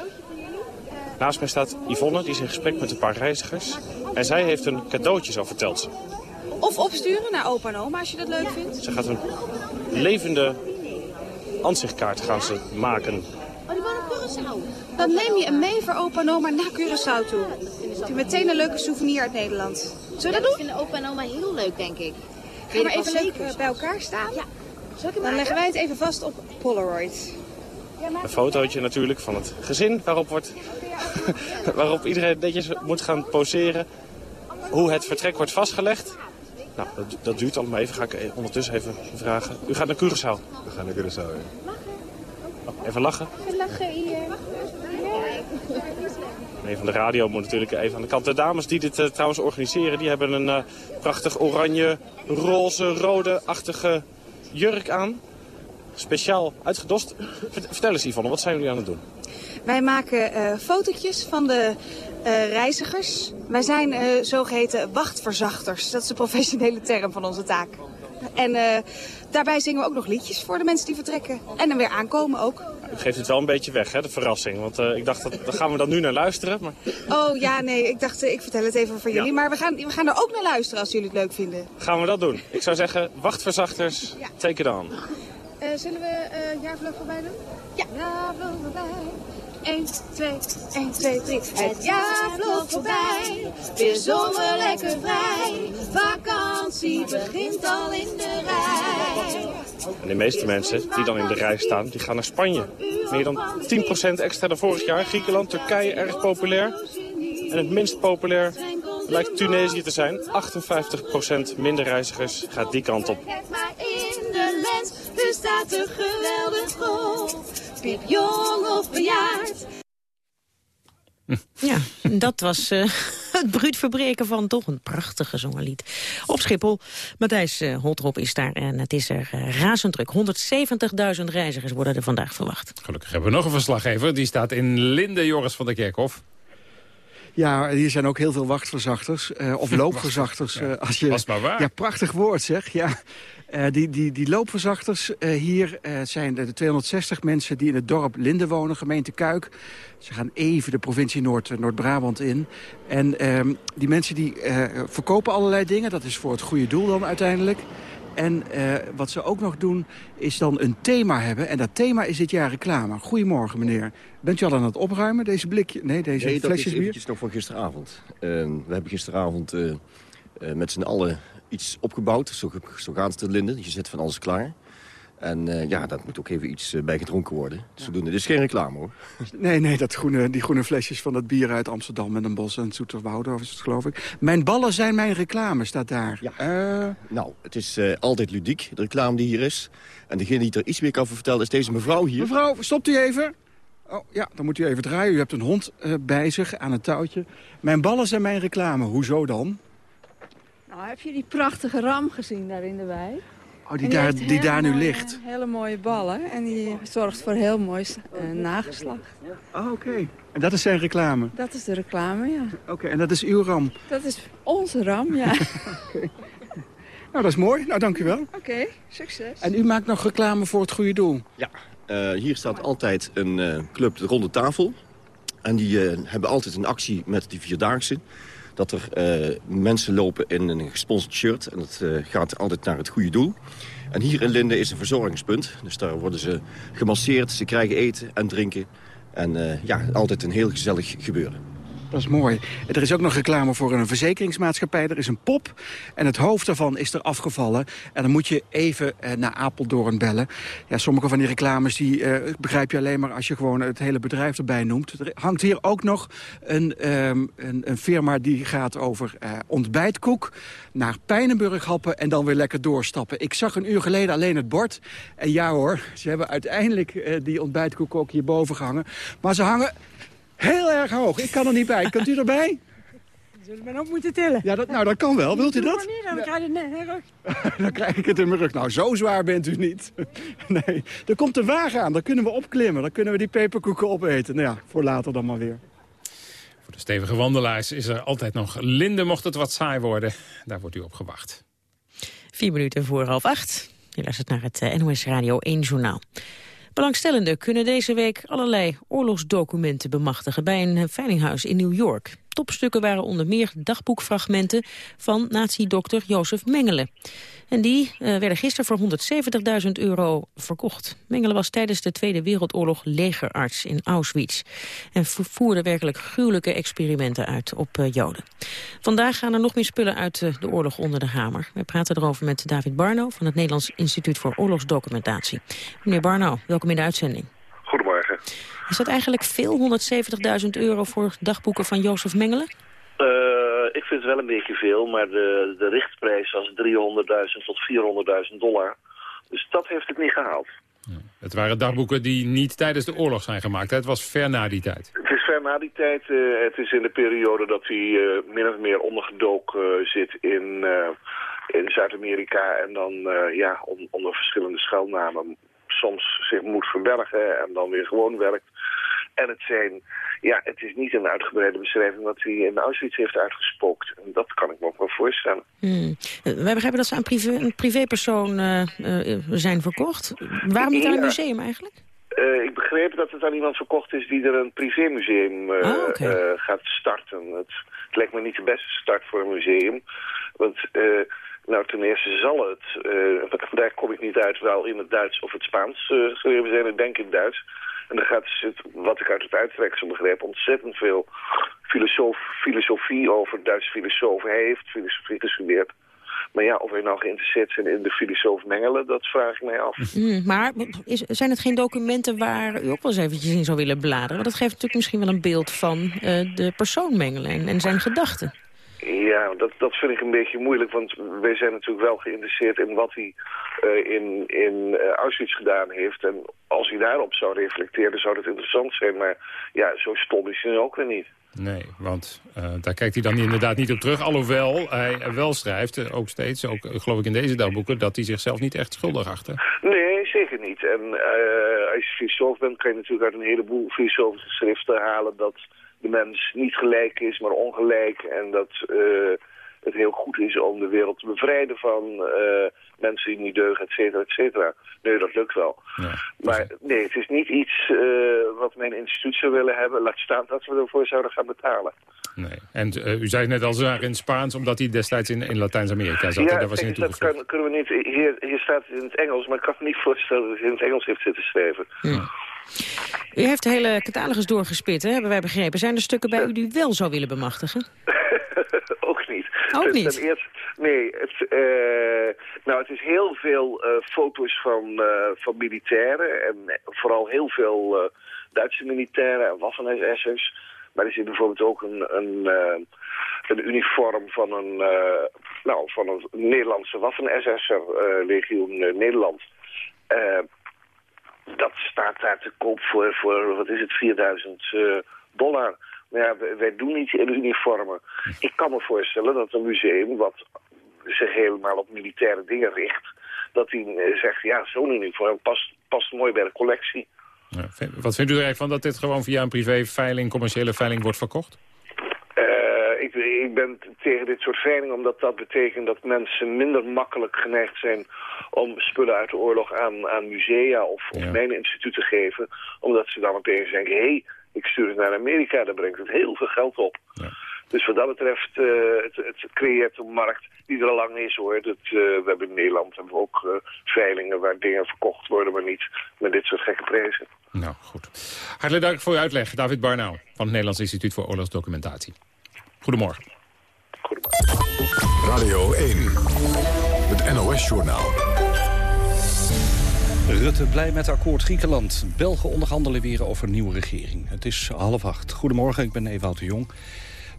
Naast mij staat Yvonne, die is in gesprek met een paar reizigers. En zij heeft een cadeautje, zo vertelt ze. Of opsturen naar opa en oma als je dat leuk vindt. Ze gaat een levende ansichtkaart gaan ze maken. Oh, die wonen Curaçao. Dan neem je hem mee voor opa en oma naar Curaçao toe. Heb je meteen een leuke souvenir uit Nederland. Zullen we dat doen? vinden opa en oma heel leuk, denk ik. Ga maar even leuk eh, bij elkaar staan. Ja. Dan leggen wij het even vast op Polaroid. Een fotootje natuurlijk van het gezin waarop, wordt, waarop iedereen netjes moet gaan poseren. Hoe het vertrek wordt vastgelegd. Nou, dat, dat duurt allemaal even. Ga ik ondertussen even vragen. U gaat naar Curaçao? We gaan naar Curaçao, ja. Oh, even lachen. Even lachen hier. Een van de radio moet natuurlijk even aan de kant. De dames die dit uh, trouwens organiseren, die hebben een uh, prachtig oranje, roze, rode-achtige jurk aan. Speciaal uitgedost. Vertel eens Yvonne, wat zijn jullie aan het doen? Wij maken uh, fotootjes van de uh, reizigers. Wij zijn uh, zogeheten wachtverzachters. Dat is de professionele term van onze taak. En uh, daarbij zingen we ook nog liedjes voor de mensen die vertrekken. En dan weer aankomen ook. U geeft het wel een beetje weg, hè, de verrassing. Want uh, ik dacht, dat, daar gaan we dan nu naar luisteren. Maar... Oh ja, nee, ik dacht, ik vertel het even voor jullie. Ja. Maar we gaan, we gaan er ook naar luisteren als jullie het leuk vinden. Gaan we dat doen? Ik zou zeggen, wachtverzachters, ja. take it on. Uh, zullen we uh, jaarvlog voorbij doen? Ja. Jaarvlog voorbij. 1, 2, 1, 2, 3. Het jaar vloog voorbij. Weer zomer lekker vrij. Vakantie begint al in de rij. En de meeste mensen die dan in de rij staan, die gaan naar Spanje. Meer dan 10% extra dan vorig jaar. Griekenland, Turkije, erg populair. En het minst populair lijkt Tunesië te zijn. 58% minder reizigers gaat die kant op. Maar in de lens, staat een geweldig op. Piep jong of bejaard. Ja, dat was uh, het bruut verbreken van toch een prachtig gezongen lied. Op Schiphol, Matthijs uh, Holtrop is daar en het is er uh, razend druk. 170.000 reizigers worden er vandaag verwacht. Gelukkig hebben we nog een verslaggever. Die staat in Linde, Joris van der Kerkhof. Ja, hier zijn ook heel veel wachtverzachters. Uh, of loopverzachters. Uh, als je, was maar waar. Ja, prachtig woord zeg. Ja. Uh, die, die, die loopverzachters hier zijn de 260 mensen die in het dorp Linde wonen, gemeente Kuik. Ze gaan even de provincie Noord, Noord-Brabant in. En ehm, die mensen die verkopen allerlei dingen. Dat is voor het goede doel dan uiteindelijk. En wat ze ook nog doen, is dan een thema hebben. En dat thema is dit jaar reclame. Goedemorgen, meneer. Bent u al aan het opruimen, deze blikje? Nee, deze nee, flesjes dat is bier? eventjes nog van gisteravond. Uh, we hebben gisteravond met z'n allen iets opgebouwd. Zo, zo gaat het in Linden. Je zet van alles klaar. En eh, ja, dat moet ook even iets eh, bij gedronken worden. Zodoende. Dit is geen reclame hoor. Nee, nee, dat groene, die groene flesjes van dat bier uit Amsterdam met een bos en Zoeterwoude, of is het geloof ik. Mijn ballen zijn mijn reclame, staat daar. Ja. Nou, het is eh, altijd ludiek, de reclame die hier is. En degene die er iets meer kan vertellen is deze mevrouw hier. Mevrouw, stopt u even. Oh, ja, dan moet u even draaien. U hebt een hond bij zich aan een touwtje. Mijn ballen zijn mijn reclame. Hoezo dan? Nou, heb je die prachtige ram gezien daar in de wei? Oh, die daar, die daar nu mooie- ligt. Hele mooie ballen. En die zorgt voor heel mooi eh, nageslacht. Oh, oké. En dat is zijn reclame? Dat is de reclame, ja. Oké, en dat is uw ram? Dat is onze ram, ja. Nou, dat is mooi. Nou, dank u wel. Oké, succes. En u maakt nog reclame voor het goede doel? Ja. Eh, hier staat altijd een eh, club, de Ronde Tafel. En die eh, hebben altijd een actie met die Vierdaagse. Dat er eh, mensen lopen in een gesponsord shirt. En dat eh, gaat altijd naar het goede doel. En hier in Linden is een verzorgingspunt. Dus daar worden ze gemasseerd, ze krijgen eten en drinken. En eh, ja, altijd een heel gezellig gebeuren. Dat is mooi. Er is ook nog reclame voor een verzekeringsmaatschappij. Er is een pop en het hoofd daarvan is er afgevallen. En dan moet je even eh, naar Apeldoorn bellen. Ja, sommige van die reclames die, eh, begrijp je alleen maar als je gewoon het hele bedrijf erbij noemt. Er hangt hier ook nog een, ehm, een, een firma die gaat over eh, ontbijtkoek naar Pijnenburg happen en dan weer lekker doorstappen. Ik zag een uur geleden alleen het bord. En ja hoor, ze hebben uiteindelijk eh, die ontbijtkoek ook hierboven gehangen. Maar ze hangen heel erg hoog. Ik kan er niet bij. Kunt u erbij? Zullen we ook moeten tillen? Ja, dat, nou, dat kan wel. Wilt u dat? niet, dan krijg je het in de rug. Dan krijg ik het in mijn rug. Nou, zo zwaar bent u niet. Nee, er komt een wagen aan. Daar kunnen we opklimmen. Dan kunnen we die peperkoeken opeten. Nou ja, voor later dan maar weer. Voor de stevige wandelaars is er altijd nog Linde, mocht het wat saai worden. Daar wordt u op gewacht. Vier minuten voor half acht. Je luistert naar het eh, NOS Radio 1 Journaal. Belangstellenden kunnen deze week allerlei oorlogsdocumenten bemachtigen bij een veilinghuis in New York. Topstukken waren onder meer dagboekfragmenten van nazi-dokter Jozef Mengele. En die eh, werden gisteren voor 170.000 euro verkocht. Mengele was tijdens de Tweede Wereldoorlog legerarts in Auschwitz. En voerde werkelijk gruwelijke experimenten uit op eh, Joden. Vandaag gaan er nog meer spullen uit eh, de oorlog onder de hamer. We praten erover met David Barno van het Nederlands Instituut voor Oorlogsdocumentatie. Meneer Barno, welkom in de uitzending. Is dat eigenlijk veel, 170.000 euro voor dagboeken van Jozef Mengele? Eh, ik vind het wel een beetje veel, maar de, de richtprijs was 300.000 tot 400.000 dollar. Dus dat heeft het niet gehaald. Het waren dagboeken die niet tijdens de oorlog zijn gemaakt. hè? Het was ver na die tijd. Het is ver na die tijd. eh, het is in de periode dat hij eh, min of meer ondergedoken zit in, eh, in Zuid-Amerika. En dan eh, ja, on- onder verschillende schuilnamen soms zich moet verbergen en dan weer gewoon werkt. En het zijn, ja, het is niet een uitgebreide beschrijving wat hij in Auschwitz heeft uitgespookt. En dat kan ik me ook wel voorstellen. Hmm. Wij begrijpen dat ze aan privé, een privépersoon eh, eh, zijn verkocht. Waarom niet aan een museum eigenlijk? Eh, ik begreep dat het aan iemand verkocht is die er een privémuseum eh, Ah, gaat starten. Het, het lijkt me niet de beste start voor een museum. Want nou, ten eerste zal het, eh, daar kom ik niet uit, wel in het Duits of het Spaans eh, geschreven zijn. Ik denk in Duits. En dan gaat het, wat ik uit het uittreksel begreep, ontzettend veel filosofie over Duitse filosofen. Hij heeft filosofie gestudeerd. Maar ja, of hij nou geïnteresseerd is in de filosoof Mengelen, dat vraag ik mij af. Hmm, maar is, zijn het geen documenten waar u ook wel eens eventjes in zou willen bladeren? Want dat geeft natuurlijk misschien wel een beeld van eh, de persoon Mengele en, en zijn gedachten. Ja, dat, dat vind ik een beetje moeilijk, want wij zijn natuurlijk wel geïnteresseerd in wat hij eh, in, in eh, Auschwitz gedaan heeft. En als hij daarop zou reflecteren, zou dat interessant zijn. Maar ja, zo stom is hij nu ook weer niet. Nee, want eh, daar kijkt hij dan inderdaad niet op terug. Alhoewel hij wel schrijft, ook steeds, ook geloof ik in deze dagboeken... dat hij zichzelf niet echt schuldig acht. hè? Nee, zeker niet. En als je filosoof bent, kan je natuurlijk uit een heleboel filosofische schriften halen dat de mens niet gelijk is, maar ongelijk. En dat eh, het heel goed is om de wereld te bevrijden van eh, mensen die niet deugen, et cetera, et cetera. Nee, dat lukt wel. Maar nee, het is niet iets eh, wat mijn instituut zou willen hebben. Laat staan dat we ervoor zouden gaan betalen. Nee. En u zei het net al, ze waren in Spaans... omdat hij destijds in, in Latijns-Amerika zat. ja, daar was hij kijk, naartoe dat kan, kunnen we niet. Hier, hier staat het in het Engels, maar ik kan me niet voorstellen dat hij in het Engels heeft zitten schrijven. U heeft de hele catalogus doorgespit, hè, hebben wij begrepen. Zijn er stukken bij u die u wel zou willen bemachtigen? Ook niet. Ook niet? Nee, het, eh, nou, het is heel veel eh, foto's van, eh, van militairen. En vooral heel veel Duitse militairen en waffen-SS'ers. Maar er zit bijvoorbeeld ook een, een, een uniform van een, nou, van een Nederlandse waffen-SS'er, Legioen Nederland. Dat staat daar te koop voor, voor wat is het, 4000 eh, dollar. Maar ja, wij, doen niet in uniformen. Ik kan me voorstellen dat een museum wat zich helemaal op militaire dingen richt... dat hij eh, zegt, ja, zo'n uniform past, past mooi bij de collectie. Wat vindt u er eigenlijk van dat dit gewoon via een privé-veiling, commerciële veiling wordt verkocht? Ik, ben tegen dit soort veilingen omdat dat betekent dat mensen minder makkelijk geneigd zijn om spullen uit de oorlog aan, aan musea of, of mijninstituten te geven. Omdat ze dan opeens denken, hé, hey, ik stuur het naar Amerika, daar brengt het heel veel geld op. Dus wat dat betreft, eh, het, het creëert een markt die er al lang is hoor. Dat, eh, we hebben in Nederland hebben we ook eh, veilingen waar dingen verkocht worden, maar niet met dit soort gekke prijzen. Nou, goed. Hartelijk dank voor uw uitleg. David Barnau van het Nederlands Instituut voor Oorlogsdocumentatie. Goedemorgen. Radio 1, het NOS-journaal. Rutte blij met akkoord Griekenland. Belgen onderhandelen weer over nieuwe regering. Het is half acht. Goedemorgen, ik ben Ewout de Jong.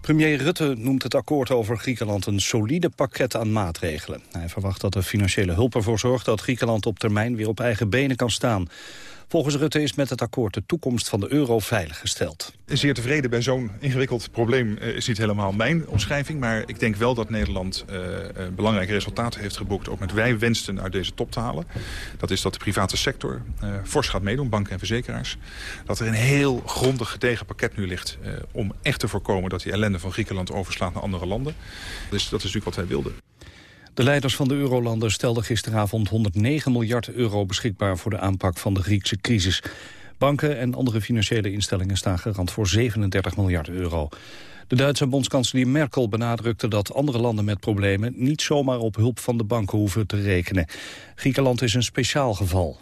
Premier Rutte noemt het akkoord over Griekenland een solide pakket aan maatregelen. Hij verwacht dat de financiële hulp ervoor zorgt dat Griekenland op termijn weer op eigen benen kan staan. Volgens Rutte is met het akkoord de toekomst van de euro veiliggesteld. Zeer tevreden bij zo'n ingewikkeld probleem eh, is niet helemaal mijn omschrijving. Maar ik denk wel dat Nederland eh, belangrijke resultaten heeft geboekt... ook met wij wensten uit deze top te halen. Dat is dat de private sector eh, fors gaat meedoen, banken en verzekeraars. Dat er een heel grondig gedegen pakket nu ligt... om echt te voorkomen dat die ellende van Griekenland overslaat naar andere landen. Dus dat is natuurlijk wat wij wilden. De leiders van de eurolanden stelden gisteravond 109 miljard euro beschikbaar voor de aanpak van de Griekse crisis. Banken en andere financiële instellingen staan garant voor 37 miljard euro. De Duitse bondskanselier Merkel benadrukte dat andere landen met problemen niet zomaar op hulp van de banken hoeven te rekenen. Griekenland is een speciaal geval.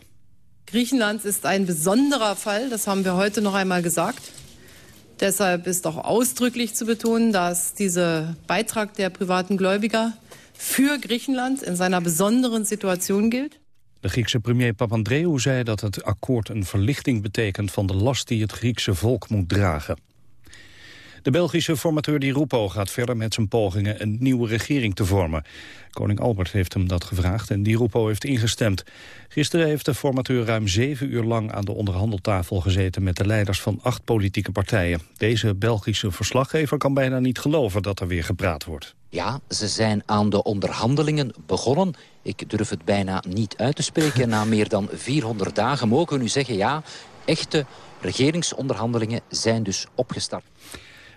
Griechenland ist ein besonderer Fall, das haben wir heute noch einmal gesagt. Deshalb ist auch ausdrücklich zu betonen, dass dieser Beitrag der privaten Gläubiger für Griechenland in seiner besonderen Situation gilt. De Griekse premier Papandreou zei dat het akkoord een verlichting betekent van de last die het Griekse volk moet dragen. De Belgische formateur Di Rupo gaat verder met zijn pogingen een nieuwe regering te vormen. Koning Albert heeft hem dat gevraagd en Di Rupo heeft ingestemd. Gisteren heeft de formateur ruim zeven uur lang aan de onderhandeltafel gezeten met de leiders van acht politieke partijen. Deze Belgische verslaggever kan bijna niet geloven dat er weer gepraat wordt. Ja, ze zijn aan de onderhandelingen begonnen. Ik durf het bijna niet uit te spreken. Na meer dan 400 dagen mogen we nu zeggen... ja, echte regeringsonderhandelingen zijn dus opgestart.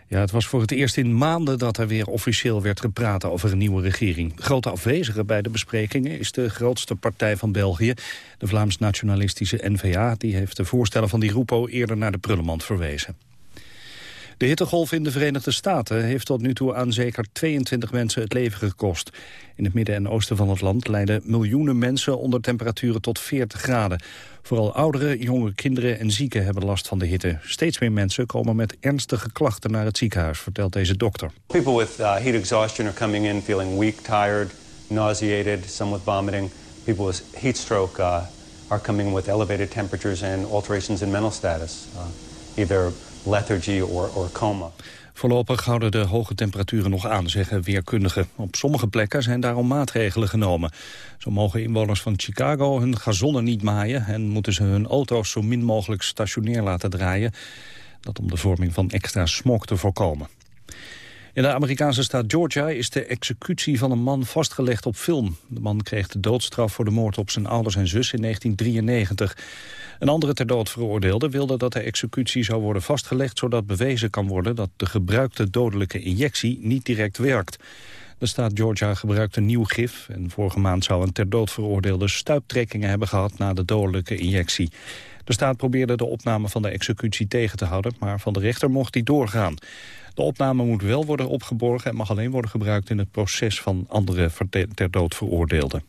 Ja, het was voor het eerst in maanden dat er weer officieel werd gepraat over een nieuwe regering. Grote afwezige bij de besprekingen is de grootste partij van België, de Vlaams-nationalistische N-VA. Die heeft de voorstellen van die Rupo eerder naar de prullenmand verwezen. De hittegolf in de Verenigde Staten heeft tot nu toe aan zeker 22 mensen het leven gekost. In het midden en oosten van het land lijden miljoenen mensen onder temperaturen tot 40 graden. Vooral ouderen, jonge kinderen en zieken hebben last van de hitte. Steeds meer mensen komen met ernstige klachten naar het ziekenhuis, vertelt deze dokter. People with uh, heat exhaustion are coming in feeling weak, tired, nauseated, some with vomiting. People with heat stroke uh, are coming with elevated temperatures and alterations in mental status, uh, either lethargy or, coma. Voorlopig houden de hoge temperaturen nog aan, zeggen weerkundigen. Op sommige plekken zijn daarom maatregelen genomen. Zo mogen inwoners van Chicago hun gazonnen niet maaien... en moeten ze hun auto's zo min mogelijk stationair laten draaien. Dat om de vorming van extra smog te voorkomen. In de Amerikaanse staat Georgia is de executie van een man vastgelegd op film. De man kreeg de doodstraf voor de moord op zijn ouders en zus in 1993. Een andere ter dood veroordeelde wilde dat de executie zou worden vastgelegd... zodat bewezen kan worden dat de gebruikte dodelijke injectie niet direct werkt. De staat Georgia gebruikt een nieuw gif... en vorige maand zou een ter dood veroordeelde stuiptrekkingen hebben gehad... na de dodelijke injectie. De staat probeerde de opname van de executie tegen te houden... maar van de rechter mocht die doorgaan. De opname moet wel worden opgeborgen... en mag alleen worden gebruikt in het proces van andere ter dood veroordeelden.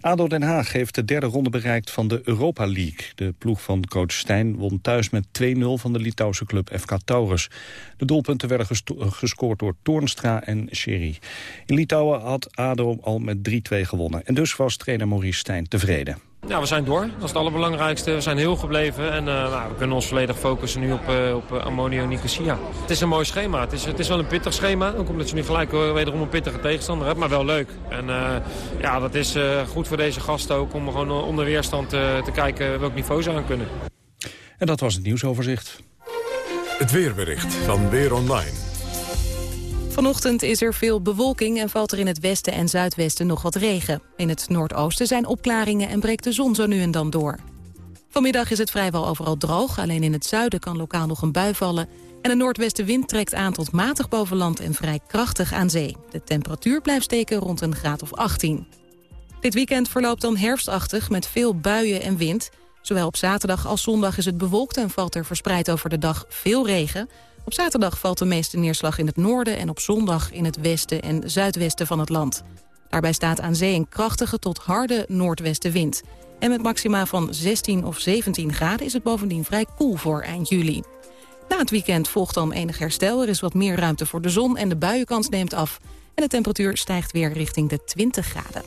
ADO Den Haag heeft de derde ronde bereikt van de Europa League. De ploeg van coach Stijn won thuis met 2-0 van de Litouwse club FK Taurus. De doelpunten werden gescoord door Toornstra en Sherry. In Litouwen had ADO al met 3-2 gewonnen. En dus was trainer Maurice Stijn tevreden. Ja, we zijn door. Dat is het allerbelangrijkste. We zijn heel gebleven en uh, nou, we kunnen ons volledig focussen nu op, uh, op uh, Ammonio Nicosia. Het is een mooi schema. Het is, het is wel een pittig schema. Ook omdat je nu gelijk wederom een pittige tegenstander hebt, maar wel leuk. En ja, dat is goed voor deze gasten ook om gewoon onder weerstand te kijken welk niveau ze aan kunnen. En dat was het nieuwsoverzicht. Het weerbericht van Weer Online. Vanochtend is er veel bewolking en valt er in het westen en zuidwesten nog wat regen. In het noordoosten zijn opklaringen en breekt de zon zo nu en dan door. Vanmiddag is het vrijwel overal droog, alleen in het zuiden kan lokaal nog een bui vallen. En de noordwestenwind trekt aan tot matig boven land en vrij krachtig aan zee. De temperatuur blijft steken rond een graad of 18. Dit weekend verloopt dan herfstachtig met veel buien en wind. Zowel op zaterdag als zondag is het bewolkt en valt er verspreid over de dag veel regen. Op zaterdag valt de meeste neerslag in het noorden... en op zondag in het westen en zuidwesten van het land. Daarbij staat aan zee een krachtige tot harde noordwestenwind. En met maxima van 16 of 17 graden is het bovendien vrij koel voor eind juli. Na het weekend volgt dan enig herstel. Er is wat meer ruimte voor de zon en de buienkans neemt af. En de temperatuur stijgt weer richting de 20 graden.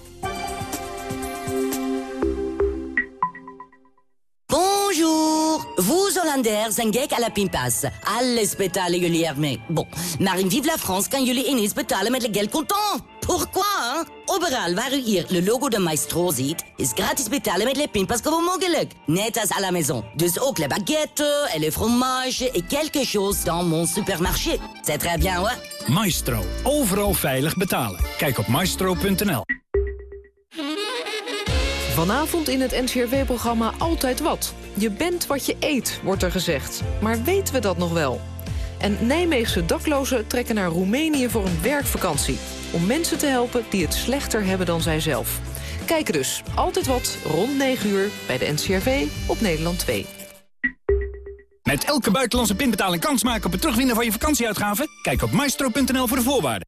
Vous, Hollanders, zijn gek à la pinpas. Alles betalen jullie ermee. Bon, maar in Vive la France kan jullie ineens betalen met le geld contant. Pourquoi, hein? Overal waar u hier le logo de Maestro ziet, is gratis betalen met le pinpas gewoon mogelijk. Net als à la maison. Dus ook le baguette et le fromage et quelque chose dans mon supermarché. C'est très bien, hoor. Maestro. Overal veilig betalen. Kijk op maestro.nl. Vanavond in het NCRW-programma Altijd Wat. Je bent wat je eet, wordt er gezegd. Maar weten we dat nog wel? En Nijmeegse daklozen trekken naar Roemenië voor een werkvakantie. Om mensen te helpen die het slechter hebben dan zijzelf. Kijken dus Altijd Wat, rond 9 uur, bij de NCRV op Nederland 2. Met elke buitenlandse pinbetaling kans maken op het terugwinnen van je vakantieuitgaven? Kijk op maestro.nl voor de voorwaarden.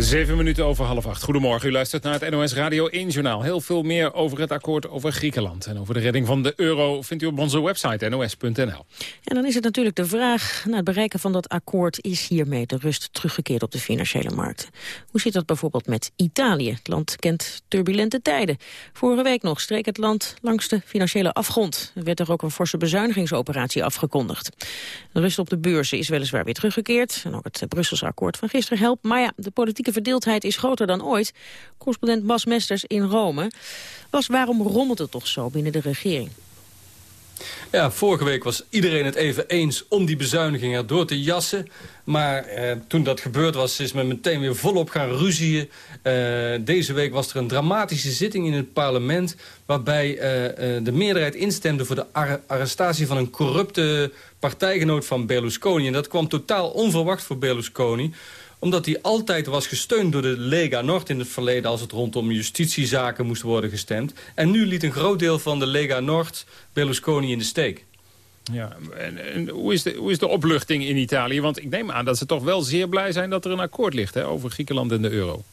Zeven minuten over half acht. Goedemorgen, u luistert naar het NOS Radio 1-journaal. Heel veel meer over het akkoord over Griekenland. En over de redding van de euro vindt u op onze website nos.nl. En dan is het natuurlijk de vraag, na het bereiken van dat akkoord... is hiermee de rust teruggekeerd op de financiële markten? Hoe zit dat bijvoorbeeld met Italië? Het land kent turbulente tijden. Vorige week nog streek het land langs de financiële afgrond. Er werd er ook een forse bezuinigingsoperatie afgekondigd. De rust op de beurzen is weliswaar weer teruggekeerd. En ook het Brusselse akkoord van gisteren helpt. Maar ja, de politieke verdeeldheid is groter dan ooit. Correspondent Bas Mesters in Rome. Bas, waarom rommelt het toch zo binnen de regering? Ja, vorige week was iedereen het even eens om die bezuinigingen door te jassen. Maar eh, toen dat gebeurd was, is men meteen weer volop gaan ruzien. Eh, deze week was er een dramatische zitting in het parlement... waarbij eh, eh de meerderheid instemde voor de arrestatie van een corrupte partijgenoot van Berlusconi. En dat kwam totaal onverwacht voor Berlusconi omdat hij altijd was gesteund door de Lega Nord in het verleden... als het rondom justitiezaken moest worden gestemd. En nu liet een groot deel van de Lega Nord Berlusconi in de steek. Ja, en, en, hoe, is de, hoe is de opluchting in Italië? Want ik neem aan dat ze toch wel zeer blij zijn dat er een akkoord ligt hè, over Griekenland en de euro.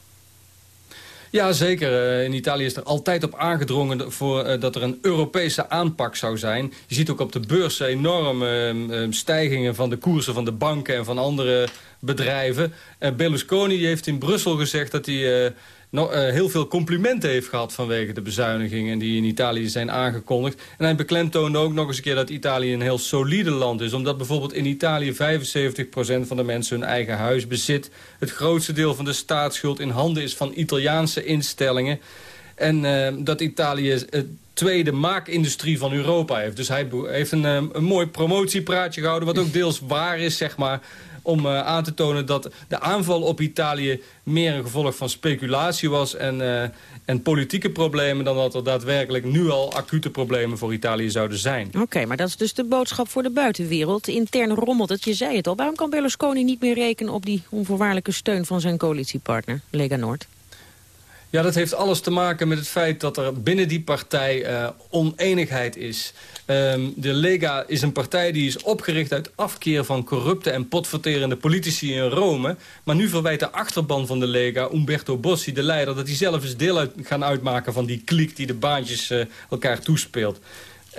Ja, zeker. Eh, in Italië is er altijd op aangedrongen voor, uh, dat er een Europese aanpak zou zijn. Je ziet ook op de beurs enorme uh, stijgingen van de koersen van de banken en van andere bedrijven. Berlusconi heeft in Brussel gezegd dat hij uh, heel veel complimenten heeft gehad vanwege de bezuinigingen die in Italië zijn aangekondigd. En hij beklemtoonde ook nog eens een keer dat Italië een heel solide land is. Omdat bijvoorbeeld in Italië 75% van de mensen hun eigen huis bezit. Het grootste deel van de staatsschuld in handen is van Italiaanse instellingen. En uh, dat Italië het tweede maakindustrie van Europa heeft. Dus hij heeft een, een mooi promotiepraatje gehouden... wat ook deels waar is, zeg maar om uh, aan te tonen dat de aanval op Italië meer een gevolg van speculatie was en, uh, en politieke problemen dan dat er daadwerkelijk nu al acute problemen voor Italië zouden zijn. Oké, maar dat is dus de boodschap voor de buitenwereld. Intern rommelt het, je zei het al. Waarom kan Berlusconi niet meer rekenen op die onvoorwaardelijke steun van zijn coalitiepartner, Lega Noord? Ja, dat heeft alles te maken met het feit dat er binnen die partij uh, oneenigheid is. Um, de Lega is een partij die is opgericht uit afkeer van corrupte en potverterende politici in Rome. Maar nu verwijt de achterban van de Lega, Umberto Bossi, de leider... dat hij zelf eens deel uit, gaan uitmaken van die kliek die de baantjes uh, elkaar toespeelt.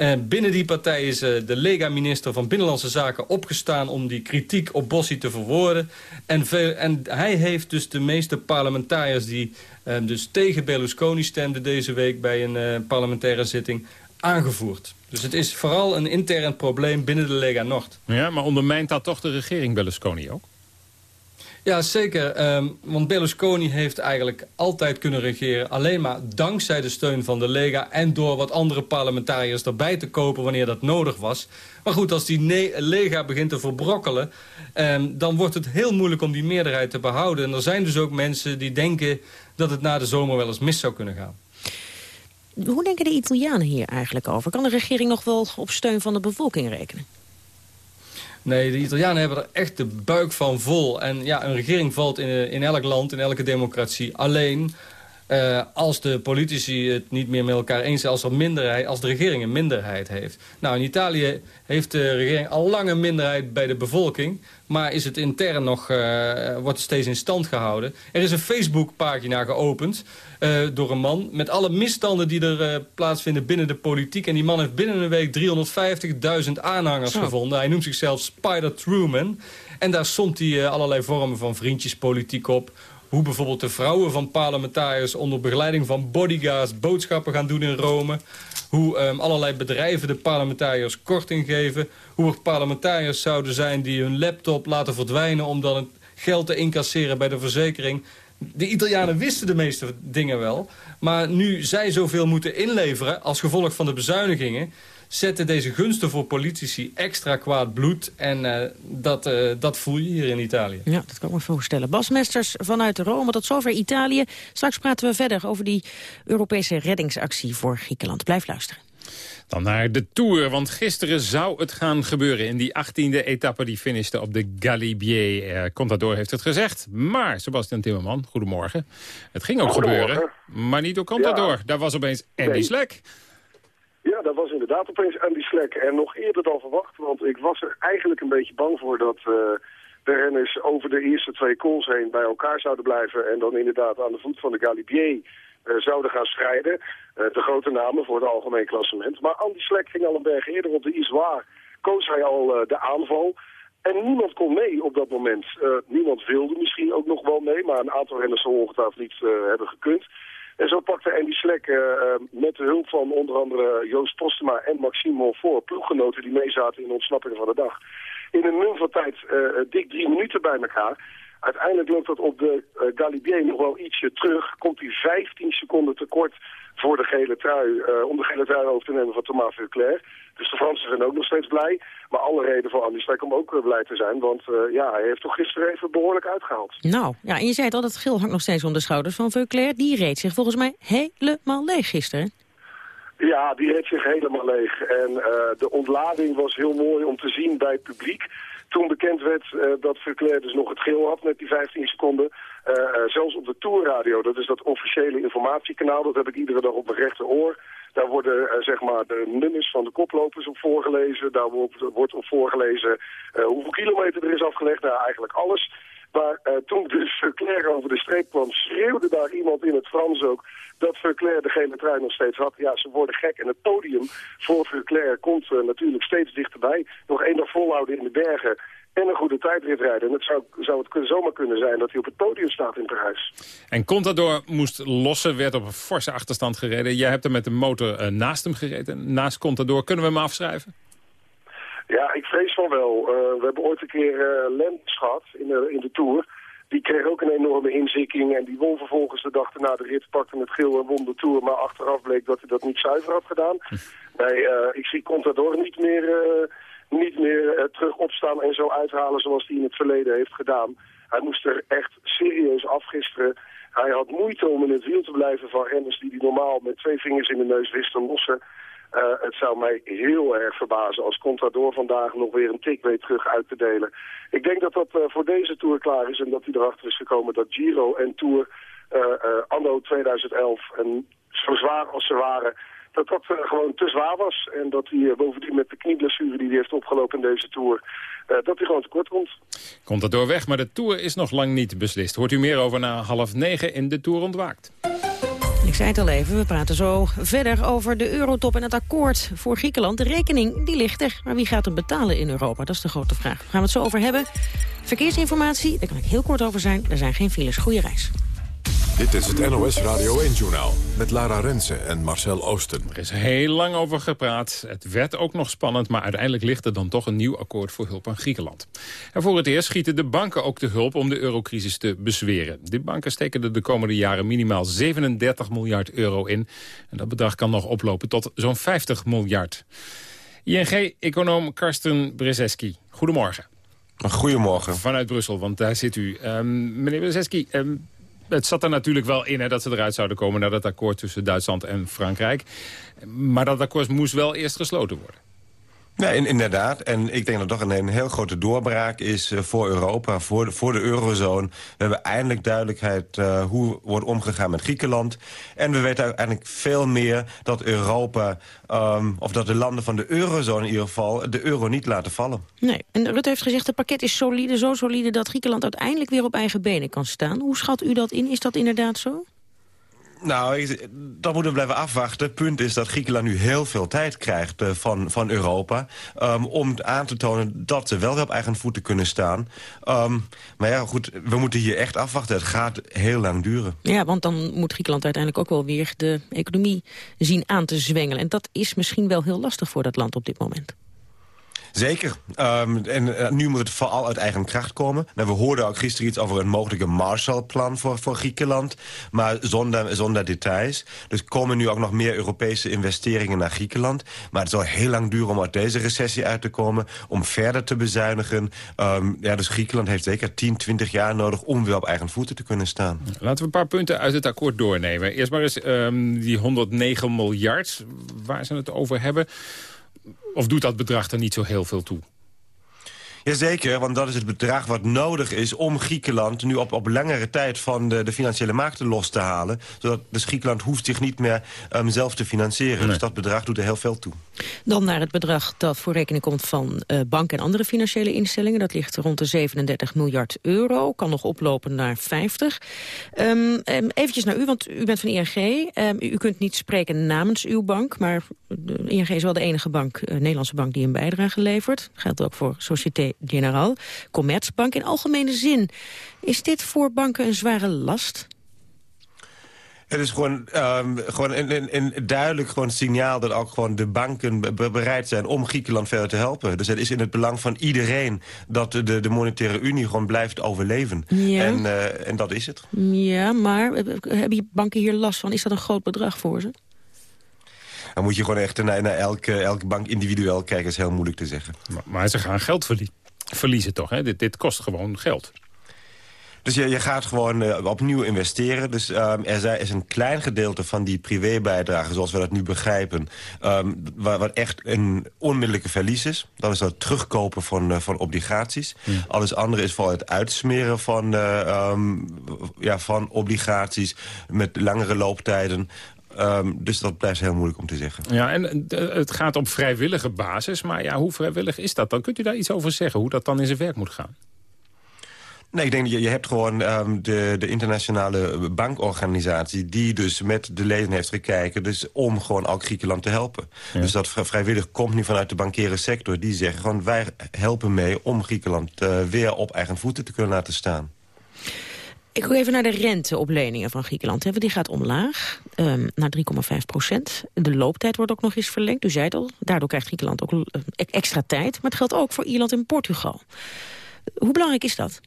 Uh, binnen die partij is uh, de Lega-minister van Binnenlandse Zaken opgestaan... om die kritiek op Bossi te verwoorden. En, en hij heeft dus de meeste parlementariërs die uh, dus tegen Berlusconi stemden... deze week bij een parlementaire zitting aangevoerd. Dus het is vooral een intern probleem binnen de Lega Nord. Ja, maar ondermijnt dat toch de regering Berlusconi ook? Ja, zeker. Um, want Berlusconi heeft eigenlijk altijd kunnen regeren... alleen maar dankzij de steun van de Lega... en door wat andere parlementariërs erbij te kopen wanneer dat nodig was. Maar goed, als die Lega begint te verbrokkelen... Um, dan wordt het heel moeilijk om die meerderheid te behouden. En er zijn dus ook mensen die denken dat het na de zomer wel eens mis zou kunnen gaan. Hoe denken de Italianen hier eigenlijk over? Kan de regering nog wel op steun van de bevolking rekenen? Nee, de Italianen hebben er echt de buik van vol. En ja, een regering valt in, in elk land, in elke democratie alleen... Uh, als de politici het niet meer met elkaar eens zijn, als, er minderheid, als de regering een minderheid heeft. Nou, in Italië heeft de regering al lang een minderheid bij de bevolking. Maar is het intern nog, uh, wordt steeds in stand gehouden. Er is een Facebookpagina geopend uh, door een man... met alle misstanden die er plaatsvinden binnen de politiek. En die man heeft binnen een week 350.000 aanhangers gevonden. Hij noemt zichzelf Spider Truman. En daar somt hij allerlei vormen van vriendjespolitiek op hoe bijvoorbeeld de vrouwen van parlementariërs... onder begeleiding van bodyguards boodschappen gaan doen in Rome. Hoe um, allerlei bedrijven de parlementariërs korting geven. Hoe er parlementariërs zouden zijn die hun laptop laten verdwijnen... om dan het geld te incasseren bij de verzekering. De Italianen wisten de meeste dingen wel. Maar nu zij zoveel moeten inleveren als gevolg van de bezuinigingen zetten deze gunsten voor politici extra kwaad bloed. En uh, dat, uh, dat voel je hier in Italië. Ja, dat kan ik me voorstellen. Bas Mesters vanuit Rome, tot zover Italië. Straks praten we verder over die Europese reddingsactie voor Griekenland. Blijf luisteren. Dan naar de Tour, want gisteren zou het gaan gebeuren... in die 18e etappe die finishte op de Galibier. Eh, Contador heeft het gezegd, maar Sebastian Timmerman, goedemorgen. Het ging ook gebeuren, maar niet door Contador. Ja. Daar was opeens Andy nee. Slek. Ja, dat was inderdaad opeens Andy Slek. En nog eerder dan verwacht, want ik was er eigenlijk een beetje bang voor dat... Uh, de renners over de eerste twee calls heen bij elkaar zouden blijven... en dan inderdaad aan de voet van de Galibier uh, zouden gaan strijden. Uh, de grote namen voor het algemeen klassement. Maar Andy Slek ging al een berg eerder op de Isoire. Koos hij al de aanval. En niemand kon mee op dat moment. niemand wilde misschien ook nog wel mee, maar een aantal renners zullen ongetwijfeld niet hebben gekund. En zo pakte Andy Slek uh, met de hulp van onder andere Joost Postema en Maxime Monfort, ploeggenoten die meezaten in ontsnapping van de dag, in een mum van tijd uh, dik drie minuten bij elkaar. Uiteindelijk loopt dat op de uh, Galibier nog wel ietsje terug. Komt hij 15 seconden tekort voor de gele trui, uh, om de gele trui over te nemen van Thomas Vuclair. Dus de Fransen zijn ook nog steeds blij. Maar alle reden voor Andy om ook uh, blij te zijn. Want uh, ja, hij heeft toch gisteren even behoorlijk uitgehaald. Nou, ja, en je zei het al, dat geel hangt nog steeds om de schouders van Vuclair. Die reed zich volgens mij helemaal leeg gisteren. Ja, die reed zich helemaal leeg. En de ontlading was heel mooi om te zien bij het publiek. Toen bekend werd uh, dat Verclair dus nog het geel had met die 15 seconden. Uh, uh, zelfs op de Tourradio, dat is dat officiële informatiekanaal, dat heb ik iedere dag op mijn rechteroor. Daar worden zeg maar de nummers van de koplopers op voorgelezen. Daar wordt, op voorgelezen hoeveel kilometer er is afgelegd. Nou, eigenlijk alles. Maar toen dus Verclair over de streep kwam, schreeuwde daar iemand in het Frans ook dat Verclair de gele trui nog steeds had. Ja, ze worden gek. En het podium voor Verclair komt natuurlijk steeds dichterbij. Nog één dag volhouden in de bergen en een goede tijdrit rijden. En het zou, zou het zomaar kunnen zijn dat hij op het podium staat in Parijs. En Contador moest lossen, werd op een forse achterstand gereden. Jij hebt er met de motor uh, naast hem gereden, naast Contador. Kunnen we hem afschrijven? Ja, ik vrees van wel. Uh, we hebben ooit een keer uh, Lens gehad in de, in de Tour. Die kreeg ook een enorme inzikking en die won vervolgens de dag na de rit, pakte het geel en won de Tour. Maar achteraf bleek dat hij dat niet zuiver had gedaan. Nee, uh, ik zie Contador niet meer, niet meer terug opstaan en zo uithalen zoals hij in het verleden heeft gedaan. Hij moest er echt serieus afgisteren. Hij had moeite om in het wiel te blijven van renners die hij normaal met twee vingers in de neus wisten lossen. Uh, het zou mij heel erg verbazen als Contador vandaag nog weer een tik weet terug uit te delen. Ik denk dat dat uh, voor deze Tour klaar is en dat hij erachter is gekomen dat Giro en Tour anno 2011 en zo zwaar als ze waren dat dat gewoon te zwaar was. En dat hij bovendien met de knieblessure die hij heeft opgelopen in deze Tour... dat hij gewoon tekort komt. Komt er door weg, maar de Tour is nog lang niet beslist. Hoort u meer over na half negen in de Tour ontwaakt. Ik zei het al even, we praten zo verder over de eurotop en het akkoord voor Griekenland. De rekening die ligt er, maar wie gaat hem betalen in Europa? Dat is de grote vraag. Daar gaan we het zo over hebben. Verkeersinformatie, daar kan ik heel kort over zijn. Er zijn geen files. Goeie reis. Dit is het NOS Radio 1-journaal met Lara Rensen en Marcel Oosten. Er is heel lang over gepraat. Het werd ook nog spannend, maar uiteindelijk ligt er dan toch een nieuw akkoord voor hulp aan Griekenland. En voor het eerst schieten de banken ook de hulp om de eurocrisis te bezweren. De banken steken er de komende jaren minimaal 37 miljard euro in. En dat bedrag kan nog oplopen tot zo'n 50 miljard. ING-econoom Karsten Brzeski, goedemorgen. Goedemorgen. Vanuit Brussel, want daar zit u. Um, meneer Brzeski, um, het zat er natuurlijk wel in hè, dat ze eruit zouden komen... naar dat akkoord tussen Duitsland en Frankrijk. Maar dat akkoord moest wel eerst gesloten worden. Ja, inderdaad. En ik denk dat toch een, een heel grote doorbraak is uh, voor Europa, voor de, voor de eurozone. We hebben eindelijk duidelijkheid uh, hoe wordt omgegaan met Griekenland. En we weten uiteindelijk veel meer dat Europa, um, of dat de landen van de eurozone in ieder geval, de euro niet laten vallen. Nee, en Rutte heeft gezegd, het pakket is solide, zo solide dat Griekenland uiteindelijk weer op eigen benen kan staan. Hoe schat u dat in? Is dat inderdaad zo? Nou, dat moeten we blijven afwachten. Het punt is dat Griekenland nu heel veel tijd krijgt uh, van, van Europa... Um, om aan te tonen dat ze wel weer op eigen voeten kunnen staan. Um, maar ja, goed, we moeten hier echt afwachten. Het gaat heel lang duren. Ja, want dan moet Griekenland uiteindelijk ook wel weer de economie zien aan te zwengelen. En dat is misschien wel heel lastig voor dat land op dit moment. Zeker. Um, en uh, nu moet het vooral uit eigen kracht komen. Nou, we hoorden ook gisteren iets over een mogelijke Marshallplan voor, voor Griekenland. Maar zonder, zonder details. Dus komen nu ook nog meer Europese investeringen naar Griekenland. Maar het zal heel lang duren om uit deze recessie uit te komen. Om verder te bezuinigen. Um, ja, dus Griekenland heeft zeker 10, 20 jaar nodig om weer op eigen voeten te kunnen staan. Laten we een paar punten uit het akkoord doornemen. Eerst maar eens um, die 109 miljard waar ze het over hebben. Of doet dat bedrag er niet zo heel veel toe? Jazeker, want dat is het bedrag wat nodig is om Griekenland nu op, op langere tijd van de, de financiële markten los te halen. Zodat dus Griekenland hoeft zich niet meer um, zelf te financieren. Nee. Dus dat bedrag doet er heel veel toe. Dan naar het bedrag dat voor rekening komt van uh, banken en andere financiële instellingen. Dat ligt rond de 37 miljard euro. Kan nog oplopen naar 50. Um, um, eventjes naar u, want u bent van ING. Um, u kunt niet spreken namens uw bank. Maar de ING is wel de enige bank, uh, Nederlandse bank die een bijdrage levert. Dat geldt ook voor Société Générale, Commerzbank in algemene zin. Is dit voor banken een zware last? Het is gewoon, um, gewoon een, een, een, duidelijk gewoon signaal dat ook gewoon de banken bereid zijn om Griekenland verder te helpen. Dus het is in het belang van iedereen dat de, de monetaire unie gewoon blijft overleven. Ja. En, uh, en dat is het. Ja, maar eh, hebben banken hier last van? Is dat een groot bedrag voor ze? Dan moet je gewoon echt naar, naar elke, elke bank individueel kijken. Dat is heel moeilijk te zeggen. Maar, maar ze gaan geld verliezen, verliezen toch? Hè? Dit, dit kost gewoon geld. Dus je, je gaat gewoon uh, opnieuw investeren. Dus um, er is een klein gedeelte van die privébijdrage, zoals we dat nu begrijpen... Um, waar, wat echt een onmiddellijke verlies is. Dat is dat terugkopen van, uh, van obligaties. Ja. Alles andere is vooral het uitsmeren van, uh, um, ja, van obligaties... met langere looptijden. Um, dus dat blijft heel moeilijk om te zeggen. Ja, en het gaat op vrijwillige basis. Maar ja, hoe vrijwillig is dat? Dan kunt u daar iets over zeggen, hoe dat dan in zijn werk moet gaan. Nee, ik denk dat je, je hebt gewoon um, de, de internationale bankorganisatie... die dus met de leden heeft gekeken dus om gewoon ook Griekenland te helpen. Ja. Dus dat vrijwillig komt nu vanuit de bankaire sector. Die zeggen gewoon wij helpen mee om Griekenland uh, weer op eigen voeten te kunnen laten staan. Ik ga even naar de rente op leningen van Griekenland. Die gaat omlaag um, naar 3,5 procent. De looptijd wordt ook nog eens verlengd. U zei het al, daardoor krijgt Griekenland ook extra tijd. Maar het geldt ook voor Ierland en Portugal. Hoe belangrijk is dat?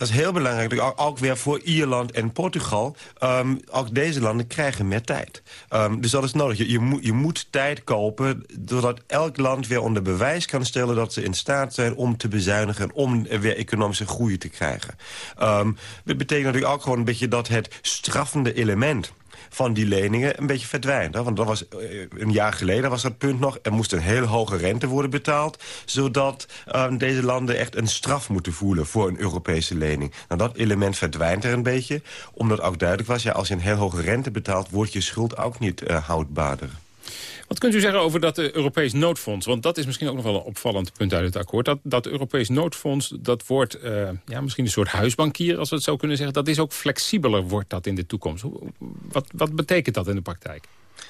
Dat is heel belangrijk. Ook, weer voor Ierland en Portugal. Um, ook deze landen krijgen meer tijd. Um, dus dat is nodig. Je, je, moet, tijd kopen... doordat elk land weer onder bewijs kan stellen... dat ze in staat zijn om te bezuinigen... om weer economische groei te krijgen. Um, dat betekent natuurlijk ook gewoon een beetje dat het straffende element van die leningen een beetje verdwijnt. Hè? Want dat was, eh, een jaar geleden was dat punt nog... er moest een heel hoge rente worden betaald... zodat uh, deze landen echt een straf moeten voelen voor een Europese lening. Nou, dat element verdwijnt er een beetje. Omdat ook duidelijk was, ja, als je een heel hoge rente betaalt... wordt je schuld ook niet uh, houdbaarder. Wat kunt u zeggen over dat Europees noodfonds? Want dat is misschien ook nog wel een opvallend punt uit het akkoord. Dat, dat Europees noodfonds, dat wordt uh, ja, misschien een soort huisbankier, als we het zo kunnen zeggen. Dat is ook flexibeler, wordt dat in de toekomst. Wat, wat betekent dat in de praktijk?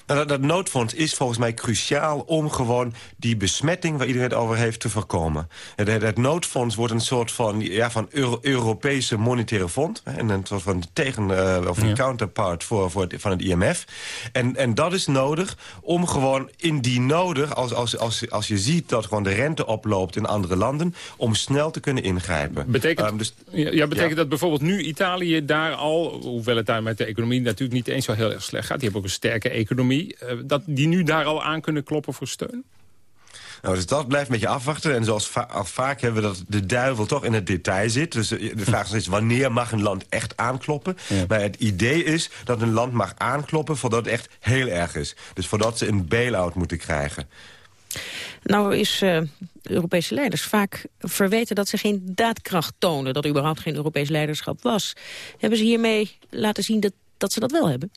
Nou, dat, noodfonds is volgens mij cruciaal om gewoon die besmetting waar iedereen het over heeft te voorkomen. Het, het noodfonds wordt een soort van, ja, van Euro Europese monetaire fonds. En een soort van tegen, uh, of een ja. counterpart voor, voor het, van het IMF. En, en dat is nodig om gewoon indien nodig, als, als, als, als je ziet dat gewoon de rente oploopt in andere landen, om snel te kunnen ingrijpen. Betekent, um, dus, ja, betekent dat bijvoorbeeld nu Italië daar al, hoewel het daar met de economie natuurlijk niet eens zo heel erg slecht gaat, die hebben ook een sterke economie uh, dat die nu daar al aan kunnen kloppen voor steun? Nou, dus dat blijft met je afwachten. En zoals va vaak hebben we dat de duivel toch in het detail zit. Dus de vraag is wanneer mag een land echt aankloppen? Ja. Maar het idee is dat een land mag aankloppen voordat het echt heel erg is. Dus voordat ze een bail-out moeten krijgen. Nou is uh, Europese leiders vaak verweten dat ze geen daadkracht tonen. Dat er überhaupt geen Europees leiderschap was. Hebben ze hiermee laten zien dat, dat ze dat wel hebben?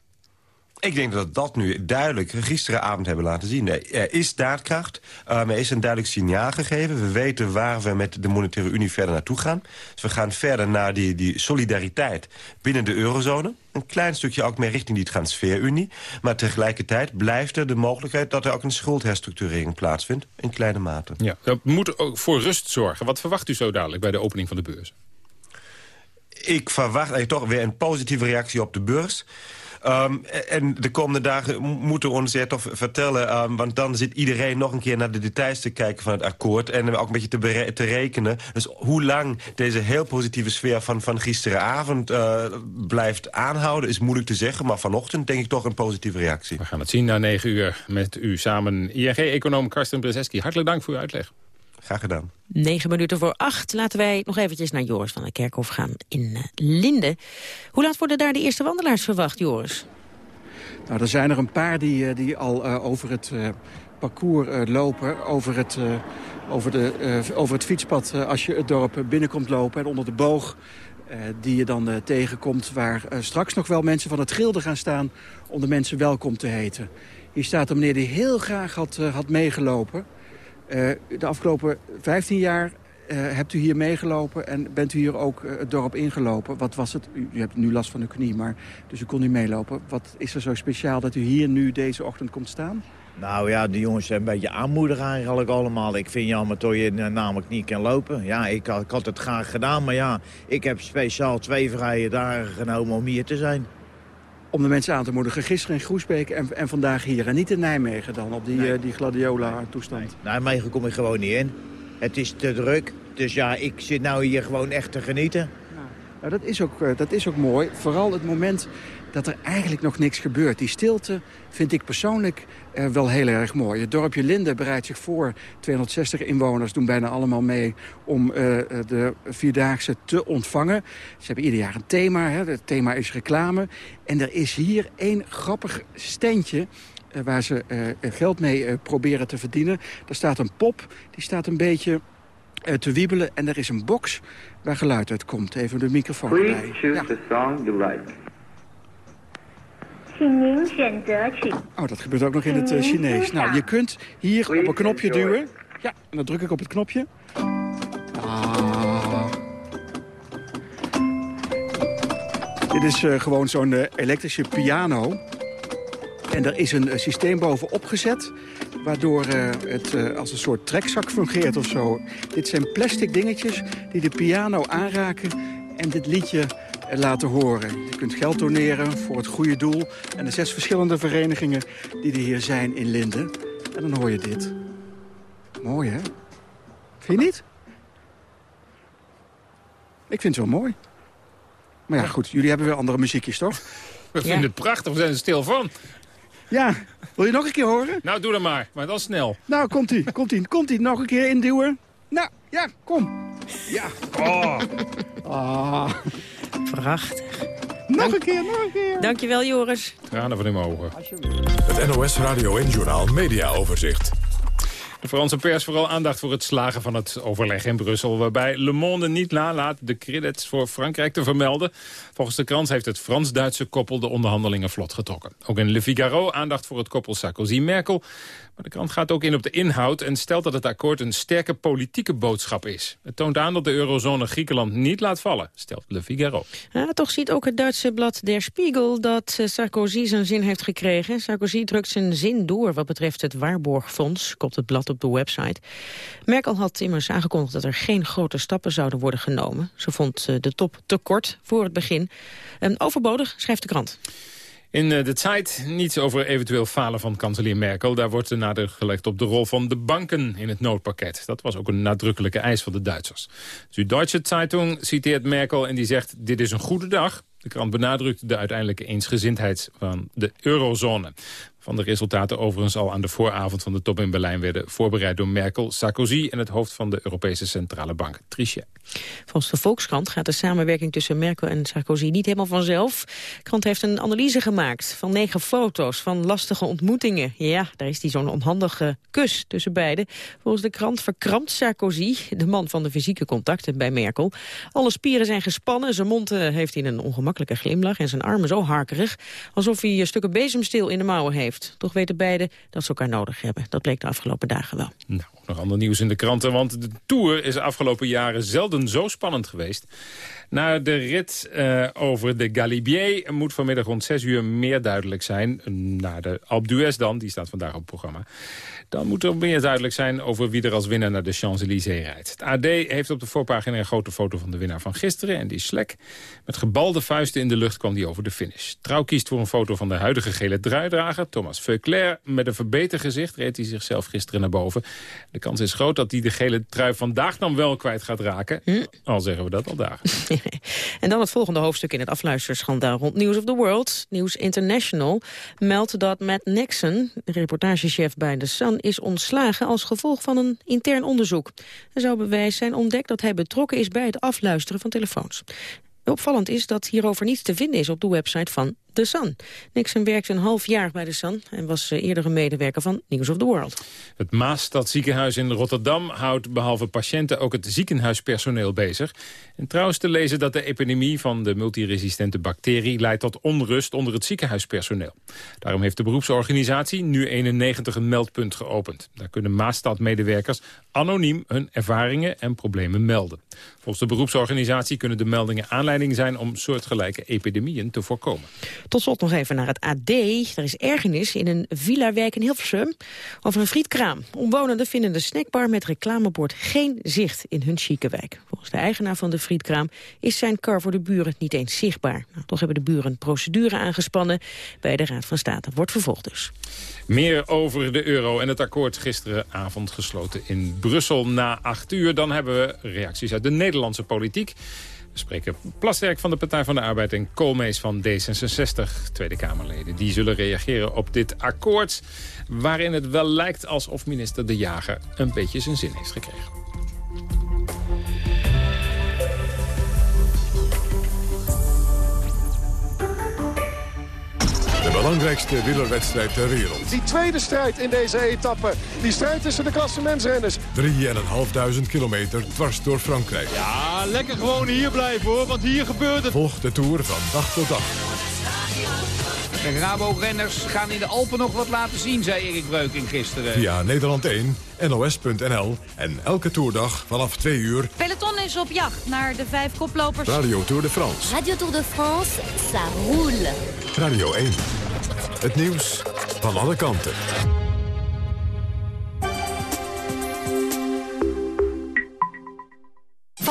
Ik denk dat dat nu duidelijk gisteravond hebben laten zien. Er is daadkracht, uh, er is een duidelijk signaal gegeven. We weten waar we met de monetaire unie verder naartoe gaan. Dus we gaan verder naar die, die solidariteit binnen de eurozone. Een klein stukje ook meer richting die transferunie. Maar tegelijkertijd blijft er de mogelijkheid... dat er ook een schuldherstructurering plaatsvindt, in kleine mate. Ja, dat moet ook voor rust zorgen. Wat verwacht u zo dadelijk bij de opening van de beurs? Ik verwacht eigenlijk toch weer een positieve reactie op de beurs... Um, en de komende dagen moeten we ons toch vertellen... Um, want dan zit iedereen nog een keer naar de details te kijken van het akkoord... en ook een beetje te, te rekenen. Dus hoe lang deze heel positieve sfeer van, van gisteravond uh, blijft aanhouden... is moeilijk te zeggen, maar vanochtend denk ik toch een positieve reactie. We gaan het zien na negen uur met u samen. ING-econoom Karsten Brzeski, hartelijk dank voor uw uitleg. Graag gedaan. Negen minuten voor acht. Laten wij nog eventjes naar Joris van der Kerkhof gaan in uh, Linden. Hoe laat worden daar de eerste wandelaars verwacht, Joris? Nou, er zijn er een paar die, uh, die al uh, over het parcours lopen. Over het, over, de, over het fietspad als je het dorp binnenkomt lopen. En onder de boog die je dan tegenkomt... waar straks nog wel mensen van het gilde gaan staan... om de mensen welkom te heten. Hier staat een meneer die heel graag had, had meegelopen... Uh, de afgelopen 15 jaar uh, hebt u hier meegelopen en bent u hier ook uh, het dorp ingelopen. Wat was het? U, hebt nu last van de knie, maar, dus u kon niet meelopen. Wat is er zo speciaal dat u hier nu deze ochtend komt staan? Nou ja, de jongens zijn een beetje aanmoedigen eigenlijk allemaal. Ik vind jammer dat je namelijk niet kan lopen. Ja, ik had het graag gedaan, maar ja, ik heb speciaal twee vrije dagen genomen om hier te zijn om de mensen aan te moedigen. Gisteren in Groesbeek en, en vandaag hier. En niet in Nijmegen dan, op die, nee. uh, die gladiola-toestand. Nee. Nijmegen kom ik gewoon niet in. Het is te druk. Dus ja, ik zit nou hier gewoon echt te genieten. Nou, dat, is ook, uh, dat is ook mooi. Vooral het moment dat er eigenlijk nog niks gebeurt. Die stilte vind ik persoonlijk uh, wel heel erg mooi. Het dorpje Linden bereidt zich voor. 260 inwoners doen bijna allemaal mee om uh, de Vierdaagse te ontvangen. Ze hebben ieder jaar een thema. Hè. Het thema is reclame. En er is hier één grappig standje uh, waar ze geld mee proberen te verdienen. Er staat een pop, die staat een beetje te wiebelen. En er is een box waar geluid uit komt. Even de microfoon choose ja. the song you like. Oh, dat gebeurt ook nog in het uh, Chinees. Nou, je kunt hier op een knopje duwen. Ja, en dan druk ik op het knopje. Ah. Dit is uh, gewoon zo'n uh, elektrische piano. En er is een uh, systeem bovenop gezet... waardoor het als een soort trekzak fungeert of zo. Dit zijn plastic dingetjes die de piano aanraken... en dit liedje laten horen. Je kunt geld doneren voor het goede doel. En de zes verschillende verenigingen die er hier zijn in Linden. En dan hoor je dit. Mooi, hè? Vind je niet? Ik vind het wel mooi. Maar ja, goed, jullie hebben weer andere muziekjes, toch? We vinden het prachtig, we zijn er stil van. Ja, wil je nog een keer horen? Nou, doe dan maar, maar dan snel. Nou, komt-ie, komt-ie, komt-ie. Nog een keer induwen. Nou, ja, kom. Ja. Oh. oh. Prachtig. Nog een keer, nog een keer. Dankjewel, Joris. Tranen van in mijn ogen. Het NOS Radio en Journaal Media Overzicht. De Franse pers vooral aandacht voor het slagen van het overleg in Brussel... waarbij Le Monde niet nalaat de credits voor Frankrijk te vermelden. Volgens de krant heeft het Frans-Duitse koppel de onderhandelingen vlot getrokken. Ook in Le Figaro aandacht voor het koppel Sarkozy-Merkel. Maar de krant gaat ook in op de inhoud en stelt dat het akkoord een sterke politieke boodschap is. Het toont aan dat de eurozone Griekenland niet laat vallen, stelt Le Figaro. Ja, toch ziet ook het Duitse blad Der Spiegel dat eh, Sarkozy zijn zin heeft gekregen. Sarkozy drukt zijn zin door wat betreft het Waarborgfonds, kopt het blad de website. Merkel had immers aangekondigd dat er geen grote stappen zouden worden genomen. Ze vond eh, de top te kort voor het begin. En overbodig, schrijft de krant. In eh, de tijd niets over eventueel falen van kanselier Merkel. Daar wordt de nadruk gelegd op de rol van de banken in het noodpakket. Dat was ook een nadrukkelijke eis van de Duitsers. Süddeutsche Zeitung citeert Merkel en die zegt... dit is een goede dag. De krant benadrukt de uiteindelijke eensgezindheid van de eurozone. Van de resultaten overigens al aan de vooravond van de top in Berlijn... werden voorbereid door Merkel, Sarkozy en het hoofd van de Europese Centrale Bank, Trichet. Volgens de Volkskrant gaat de samenwerking tussen Merkel en Sarkozy niet helemaal vanzelf. De krant heeft een analyse gemaakt van negen foto's van lastige ontmoetingen. Ja, daar is die zo'n onhandige kus tussen beiden. Volgens de krant verkrampt Sarkozy, de man van de fysieke contacten bij Merkel. Alle spieren zijn gespannen, zijn mond eh, heeft hij een ongemakkelijke glimlach... en zijn armen zo harkerig, alsof hij stukken bezemsteel in de mouwen heeft. Toch weten beiden dat ze elkaar nodig hebben. Dat bleek de afgelopen dagen wel. Nou, nog ander nieuws in de kranten, want de Tour is de afgelopen jaren zelden zo spannend geweest. Na de rit uh, over de Galibier moet vanmiddag rond 6 uur meer duidelijk zijn. Naar de Alpe d'Huez dan, die staat vandaag op het programma. Dan moet er meer duidelijk zijn over wie er als winnaar naar de Champs-Élysées rijdt. Het AD heeft op de voorpagina een grote foto van de winnaar van gisteren. En die Slek. Met gebalde vuisten in de lucht kwam die over de finish. Trouw kiest voor een foto van de huidige gele druidrager. Thomas Veuclair. Met een verbeterd gezicht reed hij zichzelf gisteren naar boven. De kans is groot dat hij de gele trui vandaag dan wel kwijt gaat raken. Hm? Al zeggen we dat al dagen. en dan het volgende hoofdstuk in het afluisterschandaal rond News of the World. News International meldt dat Matt Nixon, de reportagechef bij The Sun is ontslagen als gevolg van een intern onderzoek. Er zou bewijs zijn ontdekt dat hij betrokken is bij het afluisteren van telefoons. Opvallend is dat hierover niets te vinden is op de website van The Sun. Nixon werkte een half jaar bij The Sun en was eh, eerder een medewerker van News of the World. Het Maastadziekenhuis in Rotterdam houdt behalve patiënten ook het ziekenhuispersoneel bezig. En trouwens te lezen dat de epidemie van de multiresistente bacterie leidt tot onrust onder het ziekenhuispersoneel. Daarom heeft de beroepsorganisatie nu 91 een meldpunt geopend. Daar kunnen Maastad-medewerkers anoniem hun ervaringen en problemen melden. Volgens de beroepsorganisatie kunnen de meldingen aanleiding zijn om soortgelijke epidemieën te voorkomen. Tot slot nog even naar het AD. Er is ergernis in een villa-wijk in Hilversum over een frietkraam. Omwonenden vinden de snackbar met reclamebord geen zicht in hun chique wijk. Volgens de eigenaar van de frietkraam is zijn kar voor de buren niet eens zichtbaar. Nou, toch hebben de buren procedure aangespannen bij de Raad van State. Wordt vervolgd dus. Meer over de euro en het akkoord gisteravond gesloten in Brussel na acht uur. Dan hebben we reacties uit de Nederlandse politiek. Spreken Plasterk van de Partij van de Arbeid en Koolmees van D66, Tweede Kamerleden. Die zullen reageren op dit akkoord waarin het wel lijkt alsof minister De Jager een beetje zijn zin heeft gekregen. De belangrijkste wielerwedstrijd ter wereld. Die tweede strijd in deze etappe. Die strijd tussen de klassementsrenners. 3.500 kilometer dwars door Frankrijk. Ja, lekker gewoon hier blijven hoor, want hier gebeurt het. Volg de Tour van dag tot dag. De Rabo-renners gaan in de Alpen nog wat laten zien, zei Erik Breuking gisteren. Via Nederland 1, NOS.nl en elke toerdag vanaf 2 uur... Peloton is op jacht naar de vijf koplopers. Radio Tour de France. Radio Tour de France, ça roule. Radio 1. Het nieuws van alle kanten.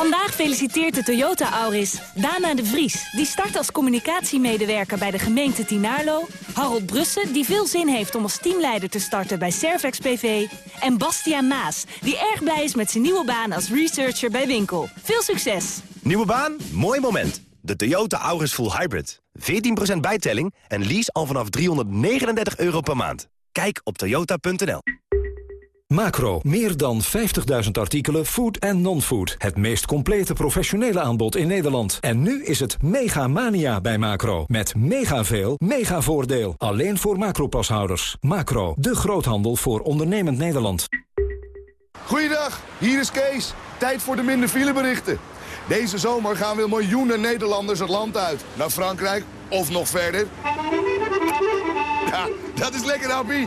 Vandaag feliciteert de Toyota Auris Dana de Vries. Die start als communicatiemedewerker bij de gemeente Tinarlo. Harold Brussen, die veel zin heeft om als teamleider te starten bij Servex PV. En Bastiaan Maas, die erg blij is met zijn nieuwe baan als researcher bij Winkel. Veel succes! Nieuwe baan? Mooi moment. De Toyota Auris Full Hybrid. 14% bijtelling en lease al vanaf 339 euro per maand. Kijk op toyota.nl. Macro, meer dan 50.000 artikelen food en non-food. Het meest complete professionele aanbod in Nederland. En nu is het mega mania bij Macro. Met mega veel, mega voordeel. Alleen voor Macro-pashouders. Macro, de groothandel voor ondernemend Nederland. Goeiedag, hier is Kees. Tijd voor de minder fileberichten. Deze zomer gaan weer miljoenen Nederlanders het land uit. Naar Frankrijk of nog verder. Ja, dat is lekker, Happy.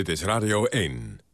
Dit is Radio 1.